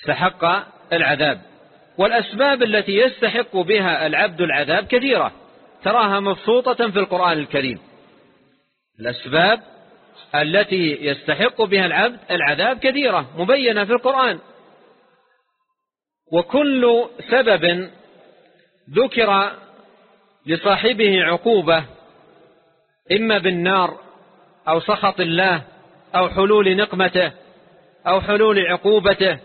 استحق العذاب. والأسباب التي يستحق بها العبد العذاب كثيرة. تراها مبسوطة في القرآن الكريم. الأسباب التي يستحق بها العبد العذاب كثيرة مبينة في القرآن. وكل سبب ذكر لصاحبه عقوبة إما بالنار أو سخط الله أو حلول نقمته أو حلول عقوبته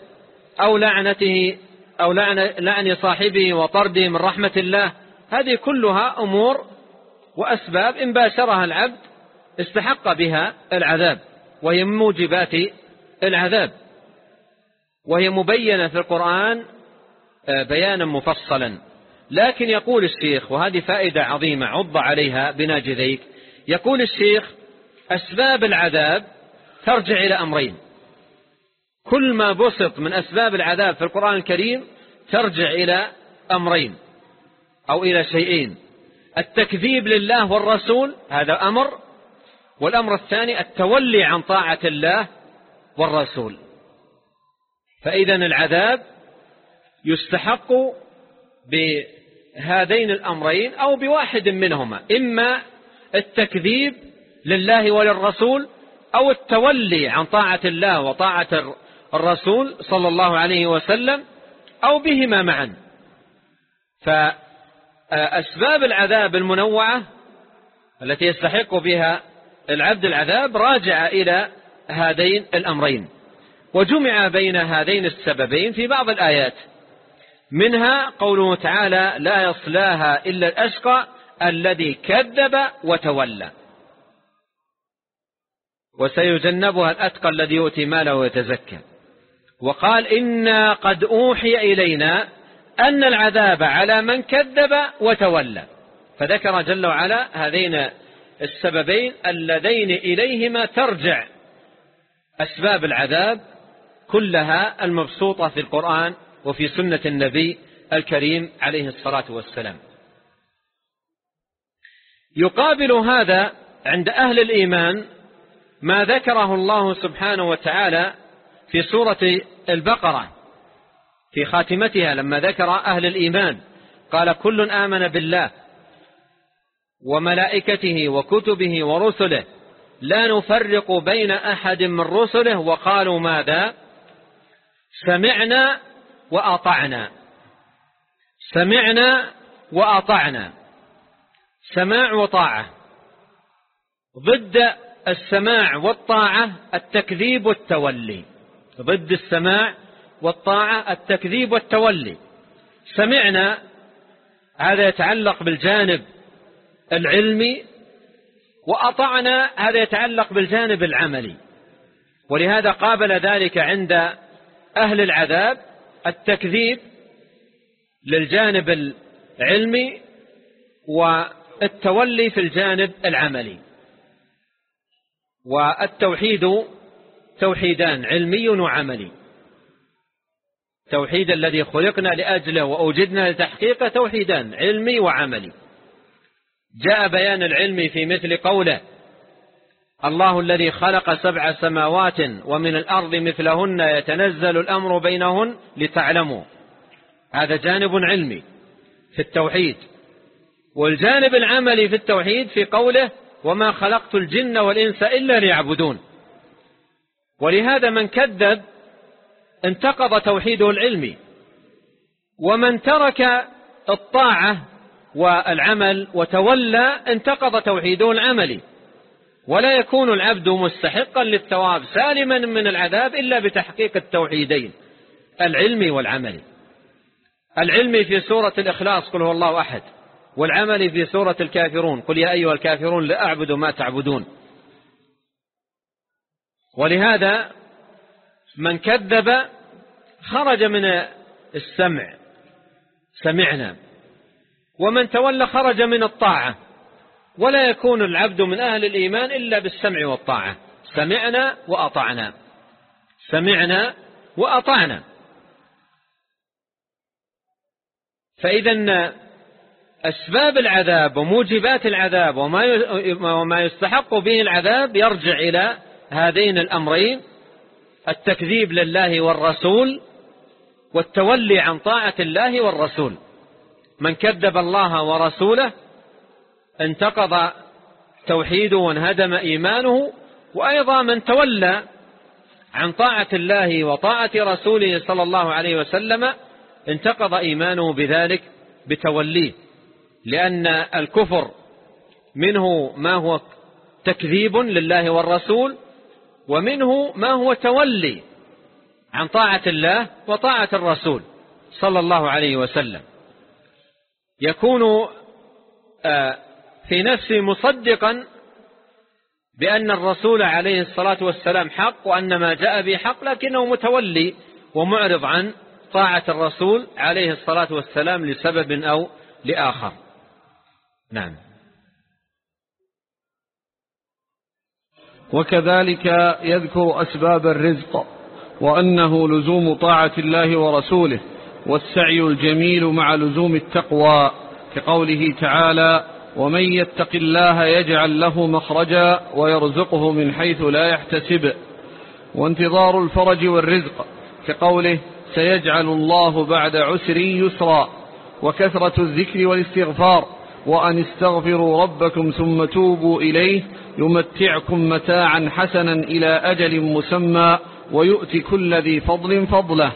أو لعنته أو لعن, لعن صاحبه وطرده من رحمة الله. هذه كلها أمور وأسباب إن باشرها العبد استحق بها العذاب وهي من موجبات العذاب. وهي مبينة في القرآن آه، بيانا مفصلا. لكن يقول الشيخ وهذه فائدة عظيمة عض عليها بناجذيك يقول الشيخ أسباب العذاب ترجع إلى أمرين. كل ما بسط من أسباب العذاب في القرآن الكريم ترجع إلى أمرين أو إلى شيئين. التكذيب لله والرسول هذا أمر. والأمر الثاني التولي عن طاعة الله والرسول. فإذا العذاب يستحق بهذين الأمرين أو بواحد منهما إما التكذيب لله وللرسول أو التولي عن طاعة الله وطاعة الرسول صلى الله عليه وسلم أو بهما معا. فأسباب العذاب المنوعة التي يستحق بها العبد العذاب راجع إلى هذين الأمرين وجمع بين هذين السببين في بعض الآيات. منها قوله تعالى لا يصلاها إلا الأشقى الذي كذب وتولى وسيجنبها الأتقى الذي يؤتي ماله ويتزكى. وقال إنا قد أوحي إلينا أن العذاب على من كذب وتولى. فذكر جل وعلا هذين السببين اللذين إليهما ترجع أسباب العذاب كلها المبسوطة في القرآن وفي سنة النبي الكريم عليه الصلاة والسلام. يقابل هذا عند أهل الإيمان ما ذكره الله سبحانه وتعالى في سورة البقرة في خاتمتها لما ذكر أهل الإيمان. قال كل آمن بالله وملائكته وكتبه ورسله. لا نفرق بين أحد من رسله وقالوا ماذا؟ سمعنا وأطعنا. سمعنا وأطعنا. سماع وطاعة. ضد السماع والطاعة التكذيب والتولي. ضد السماع والطاعة التكذيب والتولي. سمعنا هذا يتعلق بالجانب العلمي وأطعنا هذا يتعلق بالجانب العملي. ولهذا قابل ذلك عند أهل العذاب التكذيب للجانب العلمي والتولي في الجانب العملي. والتوحيد توحيدان علمي وعملي. توحيد الذي خلقنا لأجله وأوجدنا لتحقيقه توحيدان علمي وعملي. جاء بيان العلم في مثل قوله الله الذي خلق سبع سماوات ومن الأرض مثلهن يتنزل الأمر بينهن لتعلموا. هذا جانب علمي في التوحيد. والجانب العملي في التوحيد في قوله وما خلقت الجن والإنس إلا ليعبدون. ولهذا من كذب انتقض توحيده العلمي. ومن ترك الطاعة والعمل وتولى انتقض توحيده العملي. ولا يكون العبد مستحقا للثواب سالما من العذاب إلا بتحقيق التوحيدين العلمي والعملي. العلمي في سورة الإخلاص قل هو الله أحد والعمل في سورة الكافرون قل يا أيها الكافرون لا أعبد ما تعبدون. ولهذا من كذب خرج من السمع. سمعنا. ومن تولى خرج من الطاعة. ولا يكون العبد من أهل الإيمان إلا بالسمع والطاعة. سمعنا وأطعنا. سمعنا وأطعنا. فإذا أسباب العذاب وموجبات العذاب وما يستحق به العذاب يرجع إلى هذين الأمرين التكذيب لله والرسول والتولي عن طاعة الله والرسول. من كذب الله ورسوله انتقض توحيده وانهدم إيمانه وأيضا من تولى عن طاعة الله وطاعة رسوله صلى الله عليه وسلم انتقض إيمانه بذلك بتوليه. لأن الكفر منه ما هو تكذيب لله والرسول ومنه ما هو تولي عن طاعة الله وطاعة الرسول صلى الله عليه وسلم. يكون آه، في نفسه مصدقا بأن الرسول عليه الصلاة والسلام حق وأن ما جاء به حق لكنه متولي ومعرض عن طاعة الرسول عليه الصلاة والسلام لسبب أو لآخر. نعم. وكذلك يذكر أسباب الرزق وأنه لزوم طاعة الله ورسوله والسعي الجميل مع لزوم التقوى كقوله تعالى ومن يتق الله يجعل له مخرجا ويرزقه من حيث لا يحتسب وانتظار الفرج والرزق كقوله سيجعل الله بعد عسر يسرا وكثرة الذكر والاستغفار وأن استغفروا ربكم ثم توبوا إليه يمتعكم متاعا حسنا إلى أجل مسمى ويؤتي كل ذي فضل فضله.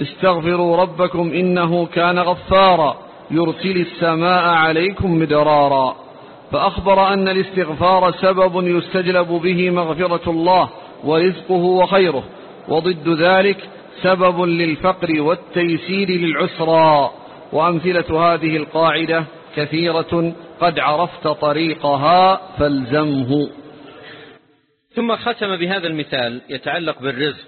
استغفروا ربكم إنه كان غفارا. يرسل السماء عليكم مدرارا. فأخبر أن الاستغفار سبب يستجلب به مغفرة الله ورزقه وخيره. وضد ذلك سبب للفقر والتيسير للعسرى. وأمثلة هذه القاعدة كثيرة قد عرفت طريقها فالزمه. ثم ختم بهذا المثال يتعلق بالرزق.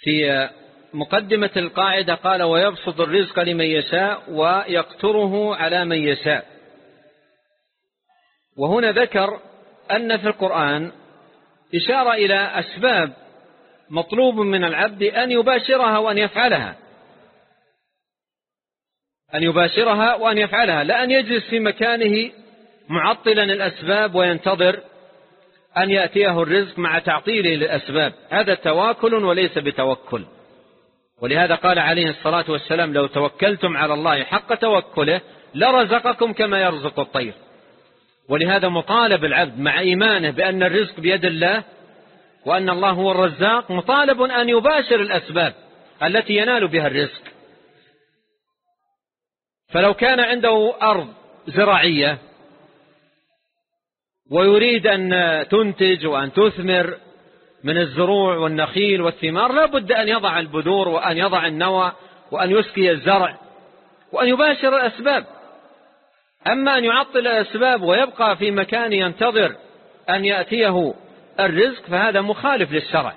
في مقدمة القاعدة قال ويبسط الرزق لمن يشاء ويقتره على من يشاء. وهنا ذكر أن في القرآن إشارة إلى أسباب مطلوب من العبد أن يباشرها وأن يفعلها. أن يباشرها وأن يفعلها لا أن يجلس في مكانه معطلا الأسباب وينتظر أن يأتيه الرزق مع تعطيله للأسباب. هذا تواكل وليس بتوكل. ولهذا قال عليه الصلاة والسلام لو توكلتم على الله حق توكله لرزقكم كما يرزق الطير. ولهذا مطالب العبد مع إيمانه بأن الرزق بيد الله وأن الله هو الرزاق مطالب أن يباشر الأسباب التي ينال بها الرزق. فلو كان عنده أرض زراعية ويريد أن تنتج وأن تثمر من الزروع والنخيل والثمار لا بد أن يضع البذور وأن يضع النوى وأن يسقي الزرع وأن يباشر الأسباب. أما أن يعطل الأسباب ويبقى في مكان ينتظر أن يأتيه الرزق فهذا مخالف للشرع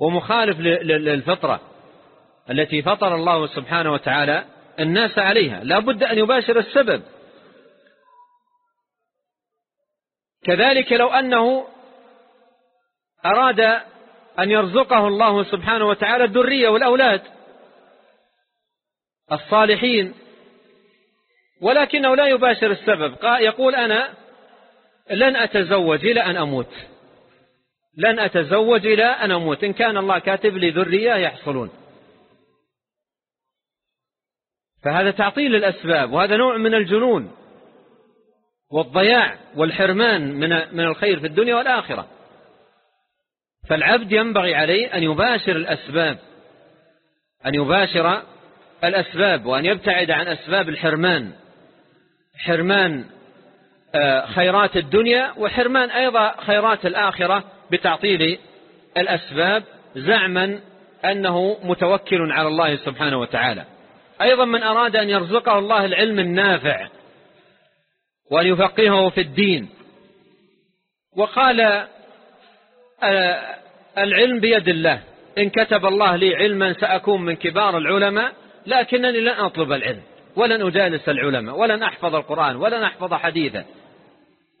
ومخالف للفطرة التي فطر الله سبحانه وتعالى الناس عليها. لا بد أن يباشر السبب. كذلك لو أنه أراد أن يرزقه الله سبحانه وتعالى الذرية والأولاد الصالحين ولكنه لا يباشر السبب. يقول أنا لن أتزوج إلى أن أموت. لن أتزوج إلى أن أموت. إن كان الله كاتب لي ذرية يحصلون. فهذا تعطيل الأسباب وهذا نوع من الجنون والضياع والحرمان من من الخير في الدنيا والآخرة. فالعبد ينبغي عليه أن يباشر الأسباب أن يباشر الأسباب وأن يبتعد عن أسباب الحرمان. حرمان آه، خيرات الدنيا وحرمان أيضا خيرات الآخرة بتعطيل الأسباب زعما أنه متوكل على الله سبحانه وتعالى. أيضا من أراد أن يرزقه الله العلم النافع وأن يفقهه في الدين. وقال آه، العلم بيد الله. إن كتب الله لي علما سأكون من كبار العلماء لكنني لن أطلب العلم ولن أجالس العلماء ولن أحفظ القرآن ولن أحفظ حديثا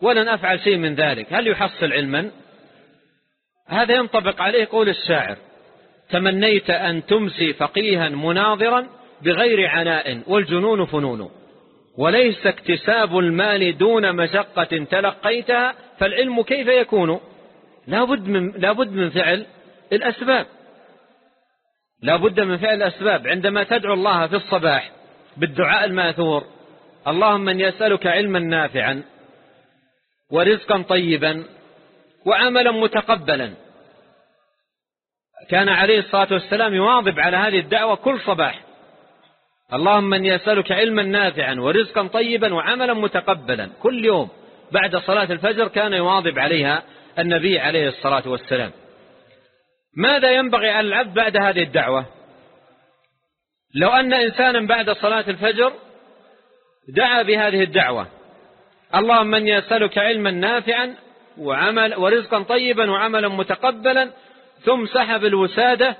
ولن أفعل شيء من ذلك. هل يحصل علما؟ هذا ينطبق عليه قول الشاعر تمنيت أن تمسي فقيها مناظرا بغير عناء والجنون فنون. وليس اكتساب المال دون مشقة تلقيتها فالعلم كيف يكون؟ لا بد من, لا بد من فعل الأسباب. لا بد من فعل الأسباب. عندما تدعو الله في الصباح بالدعاء الماثور اللهم من يسألك علما نافعا ورزقا طيبا وعملا متقبلا. كان عليه الصلاة والسلام يواظب على هذه الدعوة كل صباح. اللهم من يسألك علما نافعا ورزقا طيبا وعملا متقبلا. كل يوم بعد صلاة الفجر كان يواظب عليها النبي عليه الصلاة والسلام. ماذا ينبغي على العبد بعد هذه الدعوة؟ لو أن إنسانا بعد صلاة الفجر دعا بهذه الدعوة. اللهم من يسألك علما نافعا وعمل ورزقا طيبا وعملا متقبلا ثم سحب الوسادة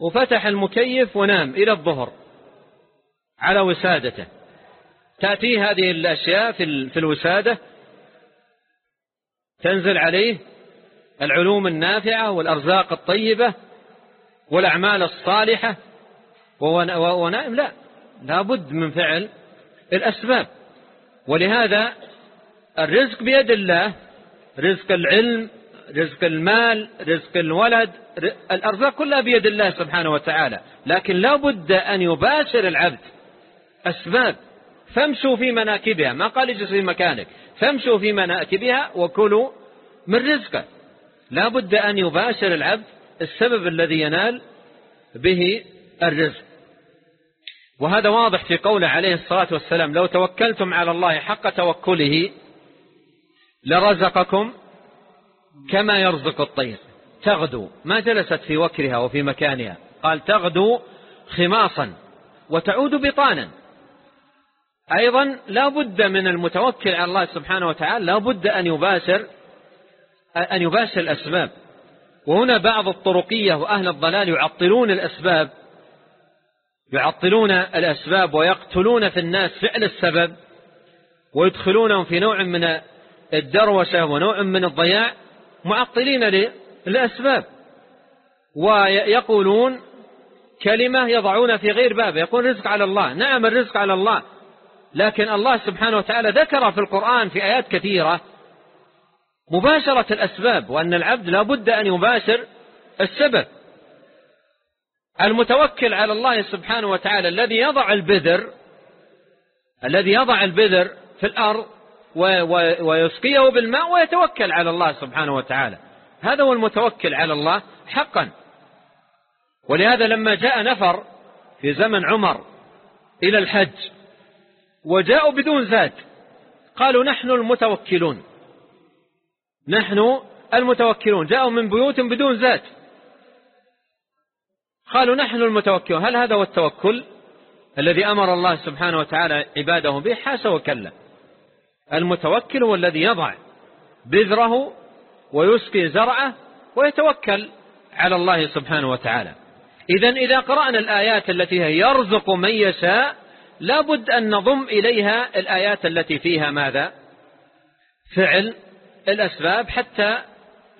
وفتح المكيف ونام إلى الظهر. على وسادته. تأتي هذه الأشياء في الوسادة تنزل عليه العلوم النافعة والأرزاق الطيبة والأعمال الصالحة وهو نائم. لا لابد من فعل الأسباب. ولهذا الرزق بيد الله رزق العلم رزق المال رزق الولد الأرزاق كلها بيد الله سبحانه وتعالى. لكن لا بد أن يباشر العبد أسباب. فامشوا في مناكبها. ما قال اجلس في مكانك. فامشوا في مناكبها وكلوا من رزقه. لا بد أن يباشر العبد السبب الذي ينال به الرزق. وهذا واضح في قوله عليه الصلاة والسلام لو توكلتم على الله حق توكله لرزقكم كما يرزق الطير. تغدو. ما جلست في وكرها وفي مكانها. قال تغدو خماصا وتعود بطانا. أيضا لا بد من المتوكل على الله سبحانه وتعالى لا بد أن يباشر أن يباشر الأسباب. وهنا بعض الطرقية وأهل الضلال يعطلون الأسباب يعطلون الأسباب ويقتلون في الناس فعل السبب ويدخلونهم في نوع من الدروشة ونوع من الضياع معطلين للأسباب ويقولون كلمة يضعون في غير باب يقول رزق على الله. نعم الرزق على الله. لكن الله سبحانه وتعالى ذكر في القرآن في آيات كثيرة مباشرة الأسباب وأن العبد لا بد أن يباشر السبب. المتوكل على الله سبحانه وتعالى الذي يضع البذر الذي يضع البذر في الأرض ويسقيه بالماء ويتوكل على الله سبحانه وتعالى. هذا هو المتوكل على الله حقا. ولهذا لما جاء نفر في زمن عمر إلى الحج وجاءوا بدون زاد قالوا نحن المتوكلون. نحن المتوكلون. جاءوا من بيوت بدون زاد قالوا نحن المتوكلون. هل هذا هو التوكل الذي أمر الله سبحانه وتعالى عباده به؟ حاشا وكلا. المتوكل هو الذي يضع بذره ويسقي زرعه ويتوكل على الله سبحانه وتعالى. إذا إذا قرأنا الآيات التي هي يرزق من يشاء لابد أن نضم إليها الآيات التي فيها ماذا؟ فعل الأسباب حتى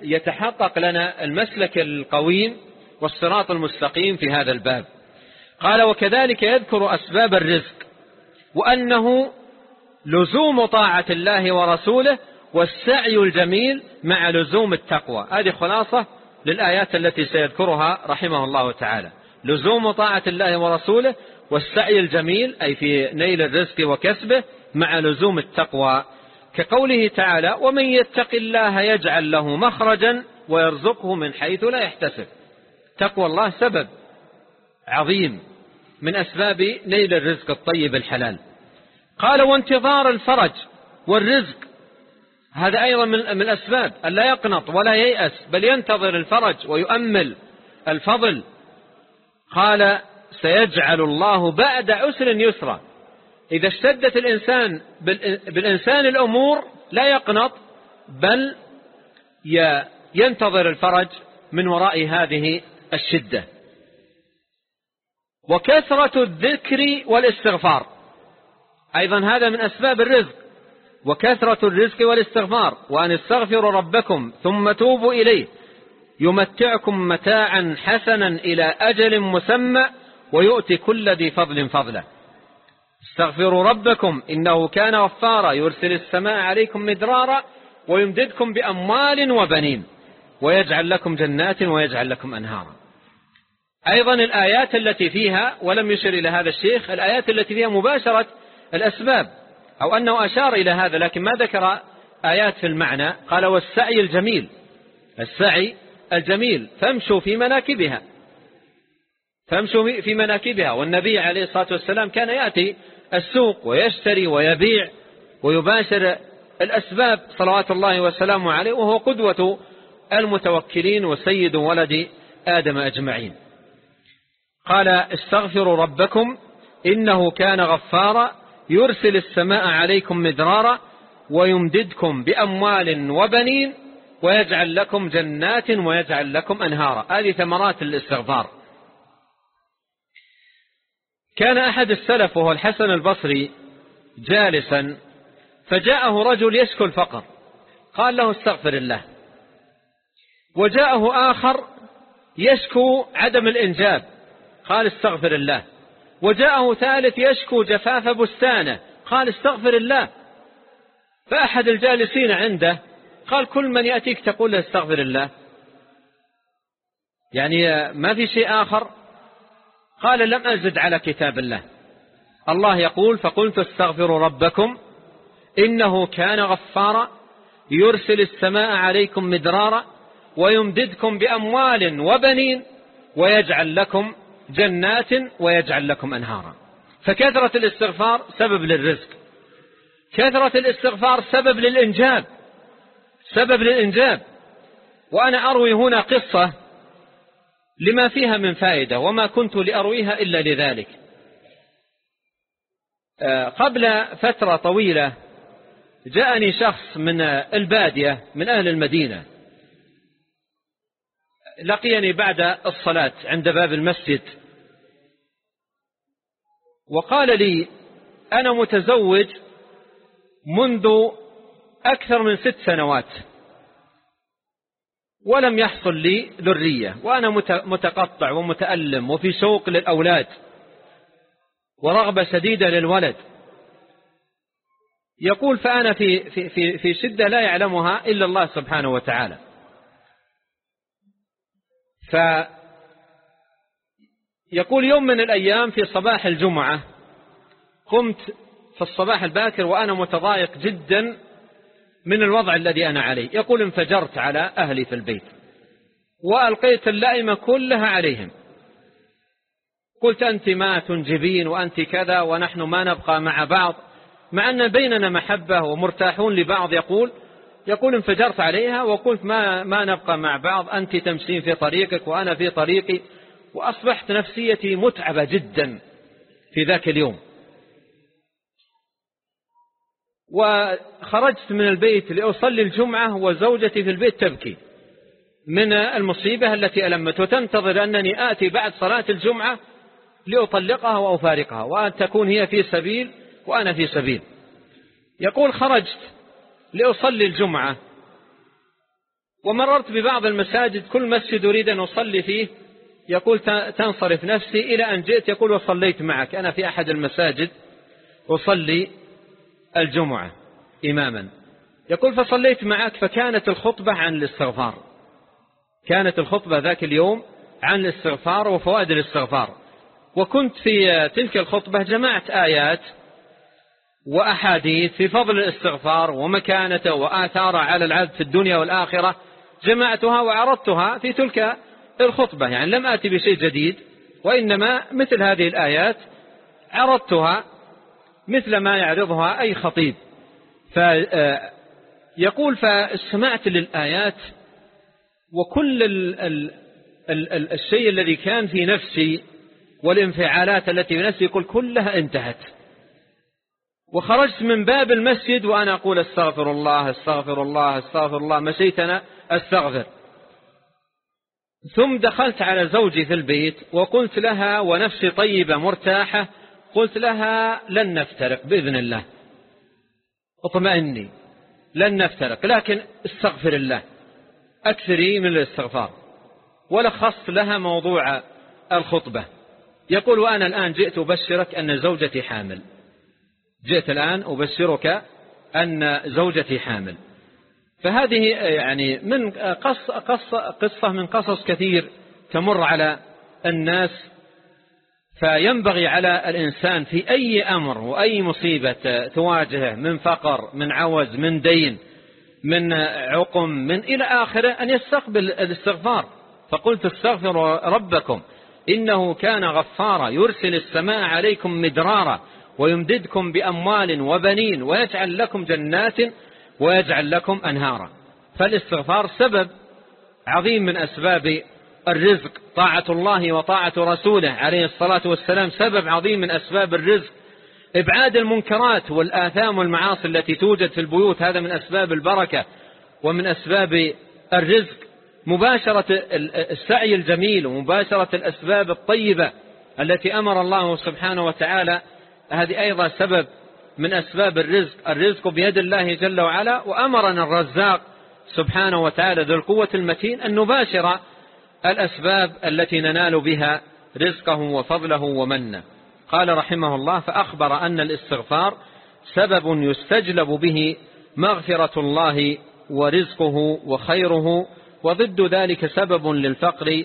يتحقق لنا المسلك القويم والصراط المستقيم في هذا الباب. قال وكذلك يذكر أسباب الرزق وأنه لزوم طاعة الله ورسوله والسعي الجميل مع لزوم التقوى. هذه خلاصة للآيات التي سيذكرها رحمه الله تعالى. لزوم طاعة الله ورسوله والسعي الجميل أي في نيل الرزق وكسبه مع لزوم التقوى. كقوله تعالى ومن يتق الله يجعل له مخرجا ويرزقه من حيث لا يحتسب. تقوى الله سبب عظيم من أسباب نيل الرزق الطيب الحلال. قال وانتظار الفرج والرزق. هذا أيضا من الأسباب. أن لا يقنط ولا ييأس بل ينتظر الفرج ويؤمل الفضل. قال سيجعل الله بعد عسر يسرا. إذا اشتدت الإنسان بالإنسان الأمور لا يقنط بل ينتظر الفرج من وراء هذه الشدة. وكثرة الذكر والاستغفار. أيضا هذا من أسباب الرزق. وكثرة الرزق والاستغفار. وأن استغفروا ربكم ثم توبوا إليه. يمتعكم متاعا حسنا إلى أجل مسمى. ويؤتي كل ذي فضل فضله. استغفروا ربكم إنه كان غفارا. يرسل السماء عليكم مدرارا ويمددكم بأموال وبنين ويجعل لكم جنات ويجعل لكم أنهارا. أيضا الآيات التي فيها ولم يشر إلى هذا الشيخ الآيات التي فيها مباشرة الأسباب أو أنه أشار إلى هذا لكن ما ذكر آيات في المعنى. قال والسعي الجميل السعي الجميل فامشوا في مناكبها. فامشوا في مناكبها. والنبي عليه الصلاة والسلام كان يأتي السوق ويشتري ويبيع ويباشر الأسباب صلوات الله وسلامه عليه وهو قدوة المتوكلين وسيد ولد آدم أجمعين. قال استغفروا ربكم إنه كان غفارا يرسل السماء عليكم مدرارا ويمددكم بأموال وبنين ويجعل لكم جنات ويجعل لكم أنهارا. هذه ثمرات الاستغفار. كان أحد السلف وهو الحسن البصري جالسا فجاءه رجل يشكو الفقر قال له استغفر الله. وجاءه آخر يشكو عدم الإنجاب قال استغفر الله. وجاءه ثالث يشكو جفاف بستانه قال استغفر الله. فأحد الجالسين عنده قال كل من يأتيك تقول له استغفر الله. يعني ما في شيء آخر؟ قال لم أزد على كتاب الله. الله يقول فقلت استغفروا ربكم إنه كان غفارا يرسل السماء عليكم مدرارا ويمددكم بأموال وبنين ويجعل لكم جنات ويجعل لكم أنهارا. فكثرة الاستغفار سبب للرزق. كثرة الاستغفار سبب للإنجاب. سبب للإنجاب. وأنا أروي هنا قصة لما فيها من فائدة وما كنت لأرويها إلا لذلك. آه، قبل فترة طويلة جاءني شخص من البادية من أهل المدينة. لقيني بعد الصلاة عند باب المسجد. وقال لي أنا متزوج منذ أكثر من ست سنوات. ولم يحصل لي ذرية وأنا متقطع ومتألم وفي شوق للأولاد ورغبة شديدة للولد. يقول فأنا في, في, في, في شدة لا يعلمها إلا الله سبحانه وتعالى. فيقول يوم من الأيام في صباح الجمعة قمت في الصباح الباكر وأنا متضايق جدا من الوضع الذي أنا عليه. يقول انفجرت على أهلي في البيت وألقيت اللائمة كلها عليهم. قلت أنت ما تنجبين وأنت كذا ونحن ما نبقى مع بعض. مع أن بيننا محبة ومرتاحون لبعض يقول يقول انفجرت عليها وقلت ما, ما نبقى مع بعض. أنت تمشين في طريقك وأنا في طريقي. وأصبحت نفسيتي متعبة جدا في ذاك اليوم. وخرجت من البيت لأصلي الجمعة وزوجتي في البيت تبكي. من المصيبة التي ألمت. وتنتظر أنني آتي بعد صلاة الجمعة لأطلقها وأفارقها. وأن تكون هي في سبيل وأنا في سبيل. يقول خرجت لأصلي الجمعة. ومررت ببعض المساجد. كل مسجد أريد أن أصلي فيه. يقول تنصرف نفسي إلى أن جئت. يقول وصليت معك. أنا في أحد المساجد. أصلي الجمعة إماما. يقول فصليت معك فكانت الخطبة عن الاستغفار. كانت الخطبة ذاك اليوم عن الاستغفار وفوائد الاستغفار. وكنت في تلك الخطبة جمعت آيات وأحاديث في فضل الاستغفار ومكانته وآثاره على العبد في الدنيا والآخرة جمعتها وعرضتها في تلك الخطبة. يعني لم آتي بشيء جديد وإنما مثل هذه الآيات عرضتها مثل ما يعرضها أي خطيب. فيقول فاستمعت للآيات وكل ال ال ال الشيء الذي كان في نفسي والانفعالات التي في نفسي يقول كلها انتهت. وخرجت من باب المسجد وأنا أقول أستغفر الله أستغفر الله أستغفر الله مشيت أنا أستغفر. ثم دخلت على زوجي في البيت وقلت لها ونفسي طيبة مرتاحة قلت لها لن نفترق بإذن الله. اطمئني. لن نفترق لكن استغفر الله. أكثري من الاستغفار. ولخصت لها موضوع الخطبة. يقول وأنا الآن جئت أبشرك أن زوجتي حامل. جئت الآن أبشرك أن زوجتي حامل. فهذه يعني من قص قص قصة من قصص كثير تمر على الناس فينبغي على الإنسان في أي أمر وأي مصيبة تواجهه من فقر من عوز من دين من عقم من إلى آخره أن يستقبل الاستغفار. فقلت استغفروا ربكم إنه كان غفارا يرسل السماء عليكم مدرارا ويمددكم بأموال وبنين ويجعل لكم جنات ويجعل لكم أنهارا. فالاستغفار سبب عظيم من أسباب الرزق طاعة الله وطاعة رسوله عليه الصلاة والسلام سبب عظيم من أسباب الرزق. إبعاد المنكرات والآثام والمعاصي التي توجد في البيوت هذا من أسباب البركة ومن أسباب الرزق. مباشرة السعي الجميل ومباشرة الأسباب الطيبة التي أمر الله سبحانه وتعالى هذه أيضا سبب من أسباب الرزق. الرزق بيد الله جل وعلا وأمرنا الرزاق سبحانه وتعالى ذو القوة المتين أن نباشر الأسباب التي ننال بها رزقه وفضله ومنه. قال رحمه الله فأخبر أن الاستغفار سبب يستجلب به مغفرة الله ورزقه وخيره وضد ذلك سبب للفقر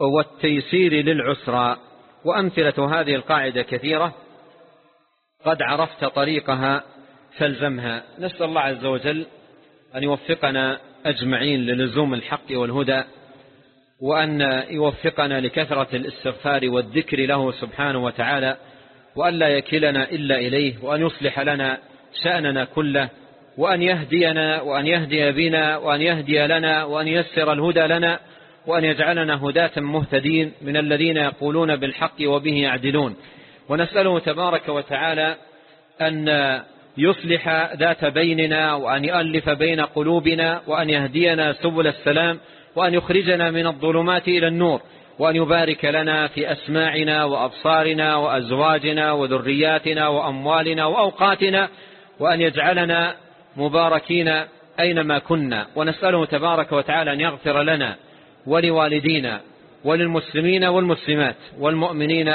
والتيسير للعسرى. وأمثلة هذه القاعدة كثيرة. قد عرفت طريقها فالزمها. نسأل الله عز وجل أن يوفقنا أجمعين للزوم الحق والهدى. وأن يوفقنا لكثرة الاستغفار والذكر له سبحانه وتعالى وأن لا يكلنا إلا إليه وأن يصلح لنا شأننا كله وأن يهدينا وأن يهدي بنا وأن يهدي لنا وأن يسر الهدى لنا وأن يجعلنا هداة مهتدين من الذين يقولون بالحق وبه يعدلون. ونسأله تبارك وتعالى أن يصلح ذات بيننا وأن يؤلف بين قلوبنا وأن يهدينا سبل السلام وأن يخرجنا من الظلمات إلى النور وأن يبارك لنا في أسماعنا وأبصارنا وأزواجنا وذرياتنا وأموالنا وأوقاتنا وأن يجعلنا مباركين أينما كنا ونسأله تبارك وتعالى أن يغفر لنا ولوالدينا وللمسلمين والمسلمات والمؤمنين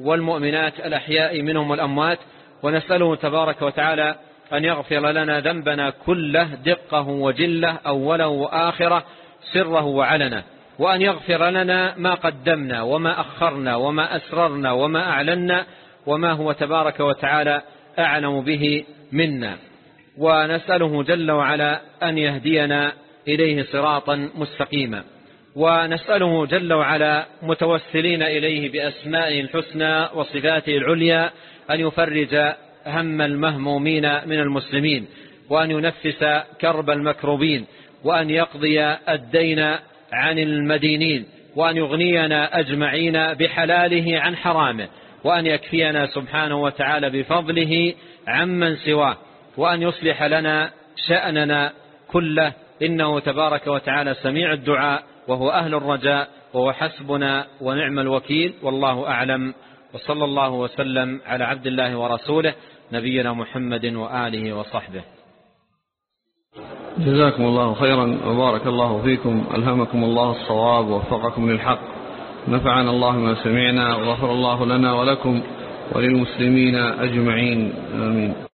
والمؤمنات الأحياء منهم والأموات ونسأله تبارك وتعالى أن يغفر لنا ذنبنا كله دقه وجله أوله وآخره سره وعلنه. وأن يغفر لنا ما قدمنا وما أخرنا وما أسررنا وما أعلنا وما هو تبارك وتعالى أعلم به منا. ونسأله جل وعلا أن يهدينا إليه صراطا مستقيما. ونسأله جل وعلا متوسلين إليه بأسمائه الحسنى وصفاته العليا أن يفرج هم المهمومين من المسلمين وأن ينفس كرب المكروبين وأن يقضي الدين عن المدينين وأن يغنينا أجمعين بحلاله عن حرامه وأن يكفينا سبحانه وتعالى بفضله عمن سواه وأن يصلح لنا شأننا كله. إنه تبارك وتعالى سميع الدعاء وهو أهل الرجاء وهو حسبنا ونعم الوكيل والله أعلم. وصلى الله وسلم على عبد الله ورسوله نبينا محمد وآله وصحبه. جزاكم الله خيرا وبارك الله فيكم. ألهمكم الله الصواب ووفقكم للحق. نفعنا الله ما سمعنا وغفر الله لنا ولكم وللمسلمين أجمعين. آمين.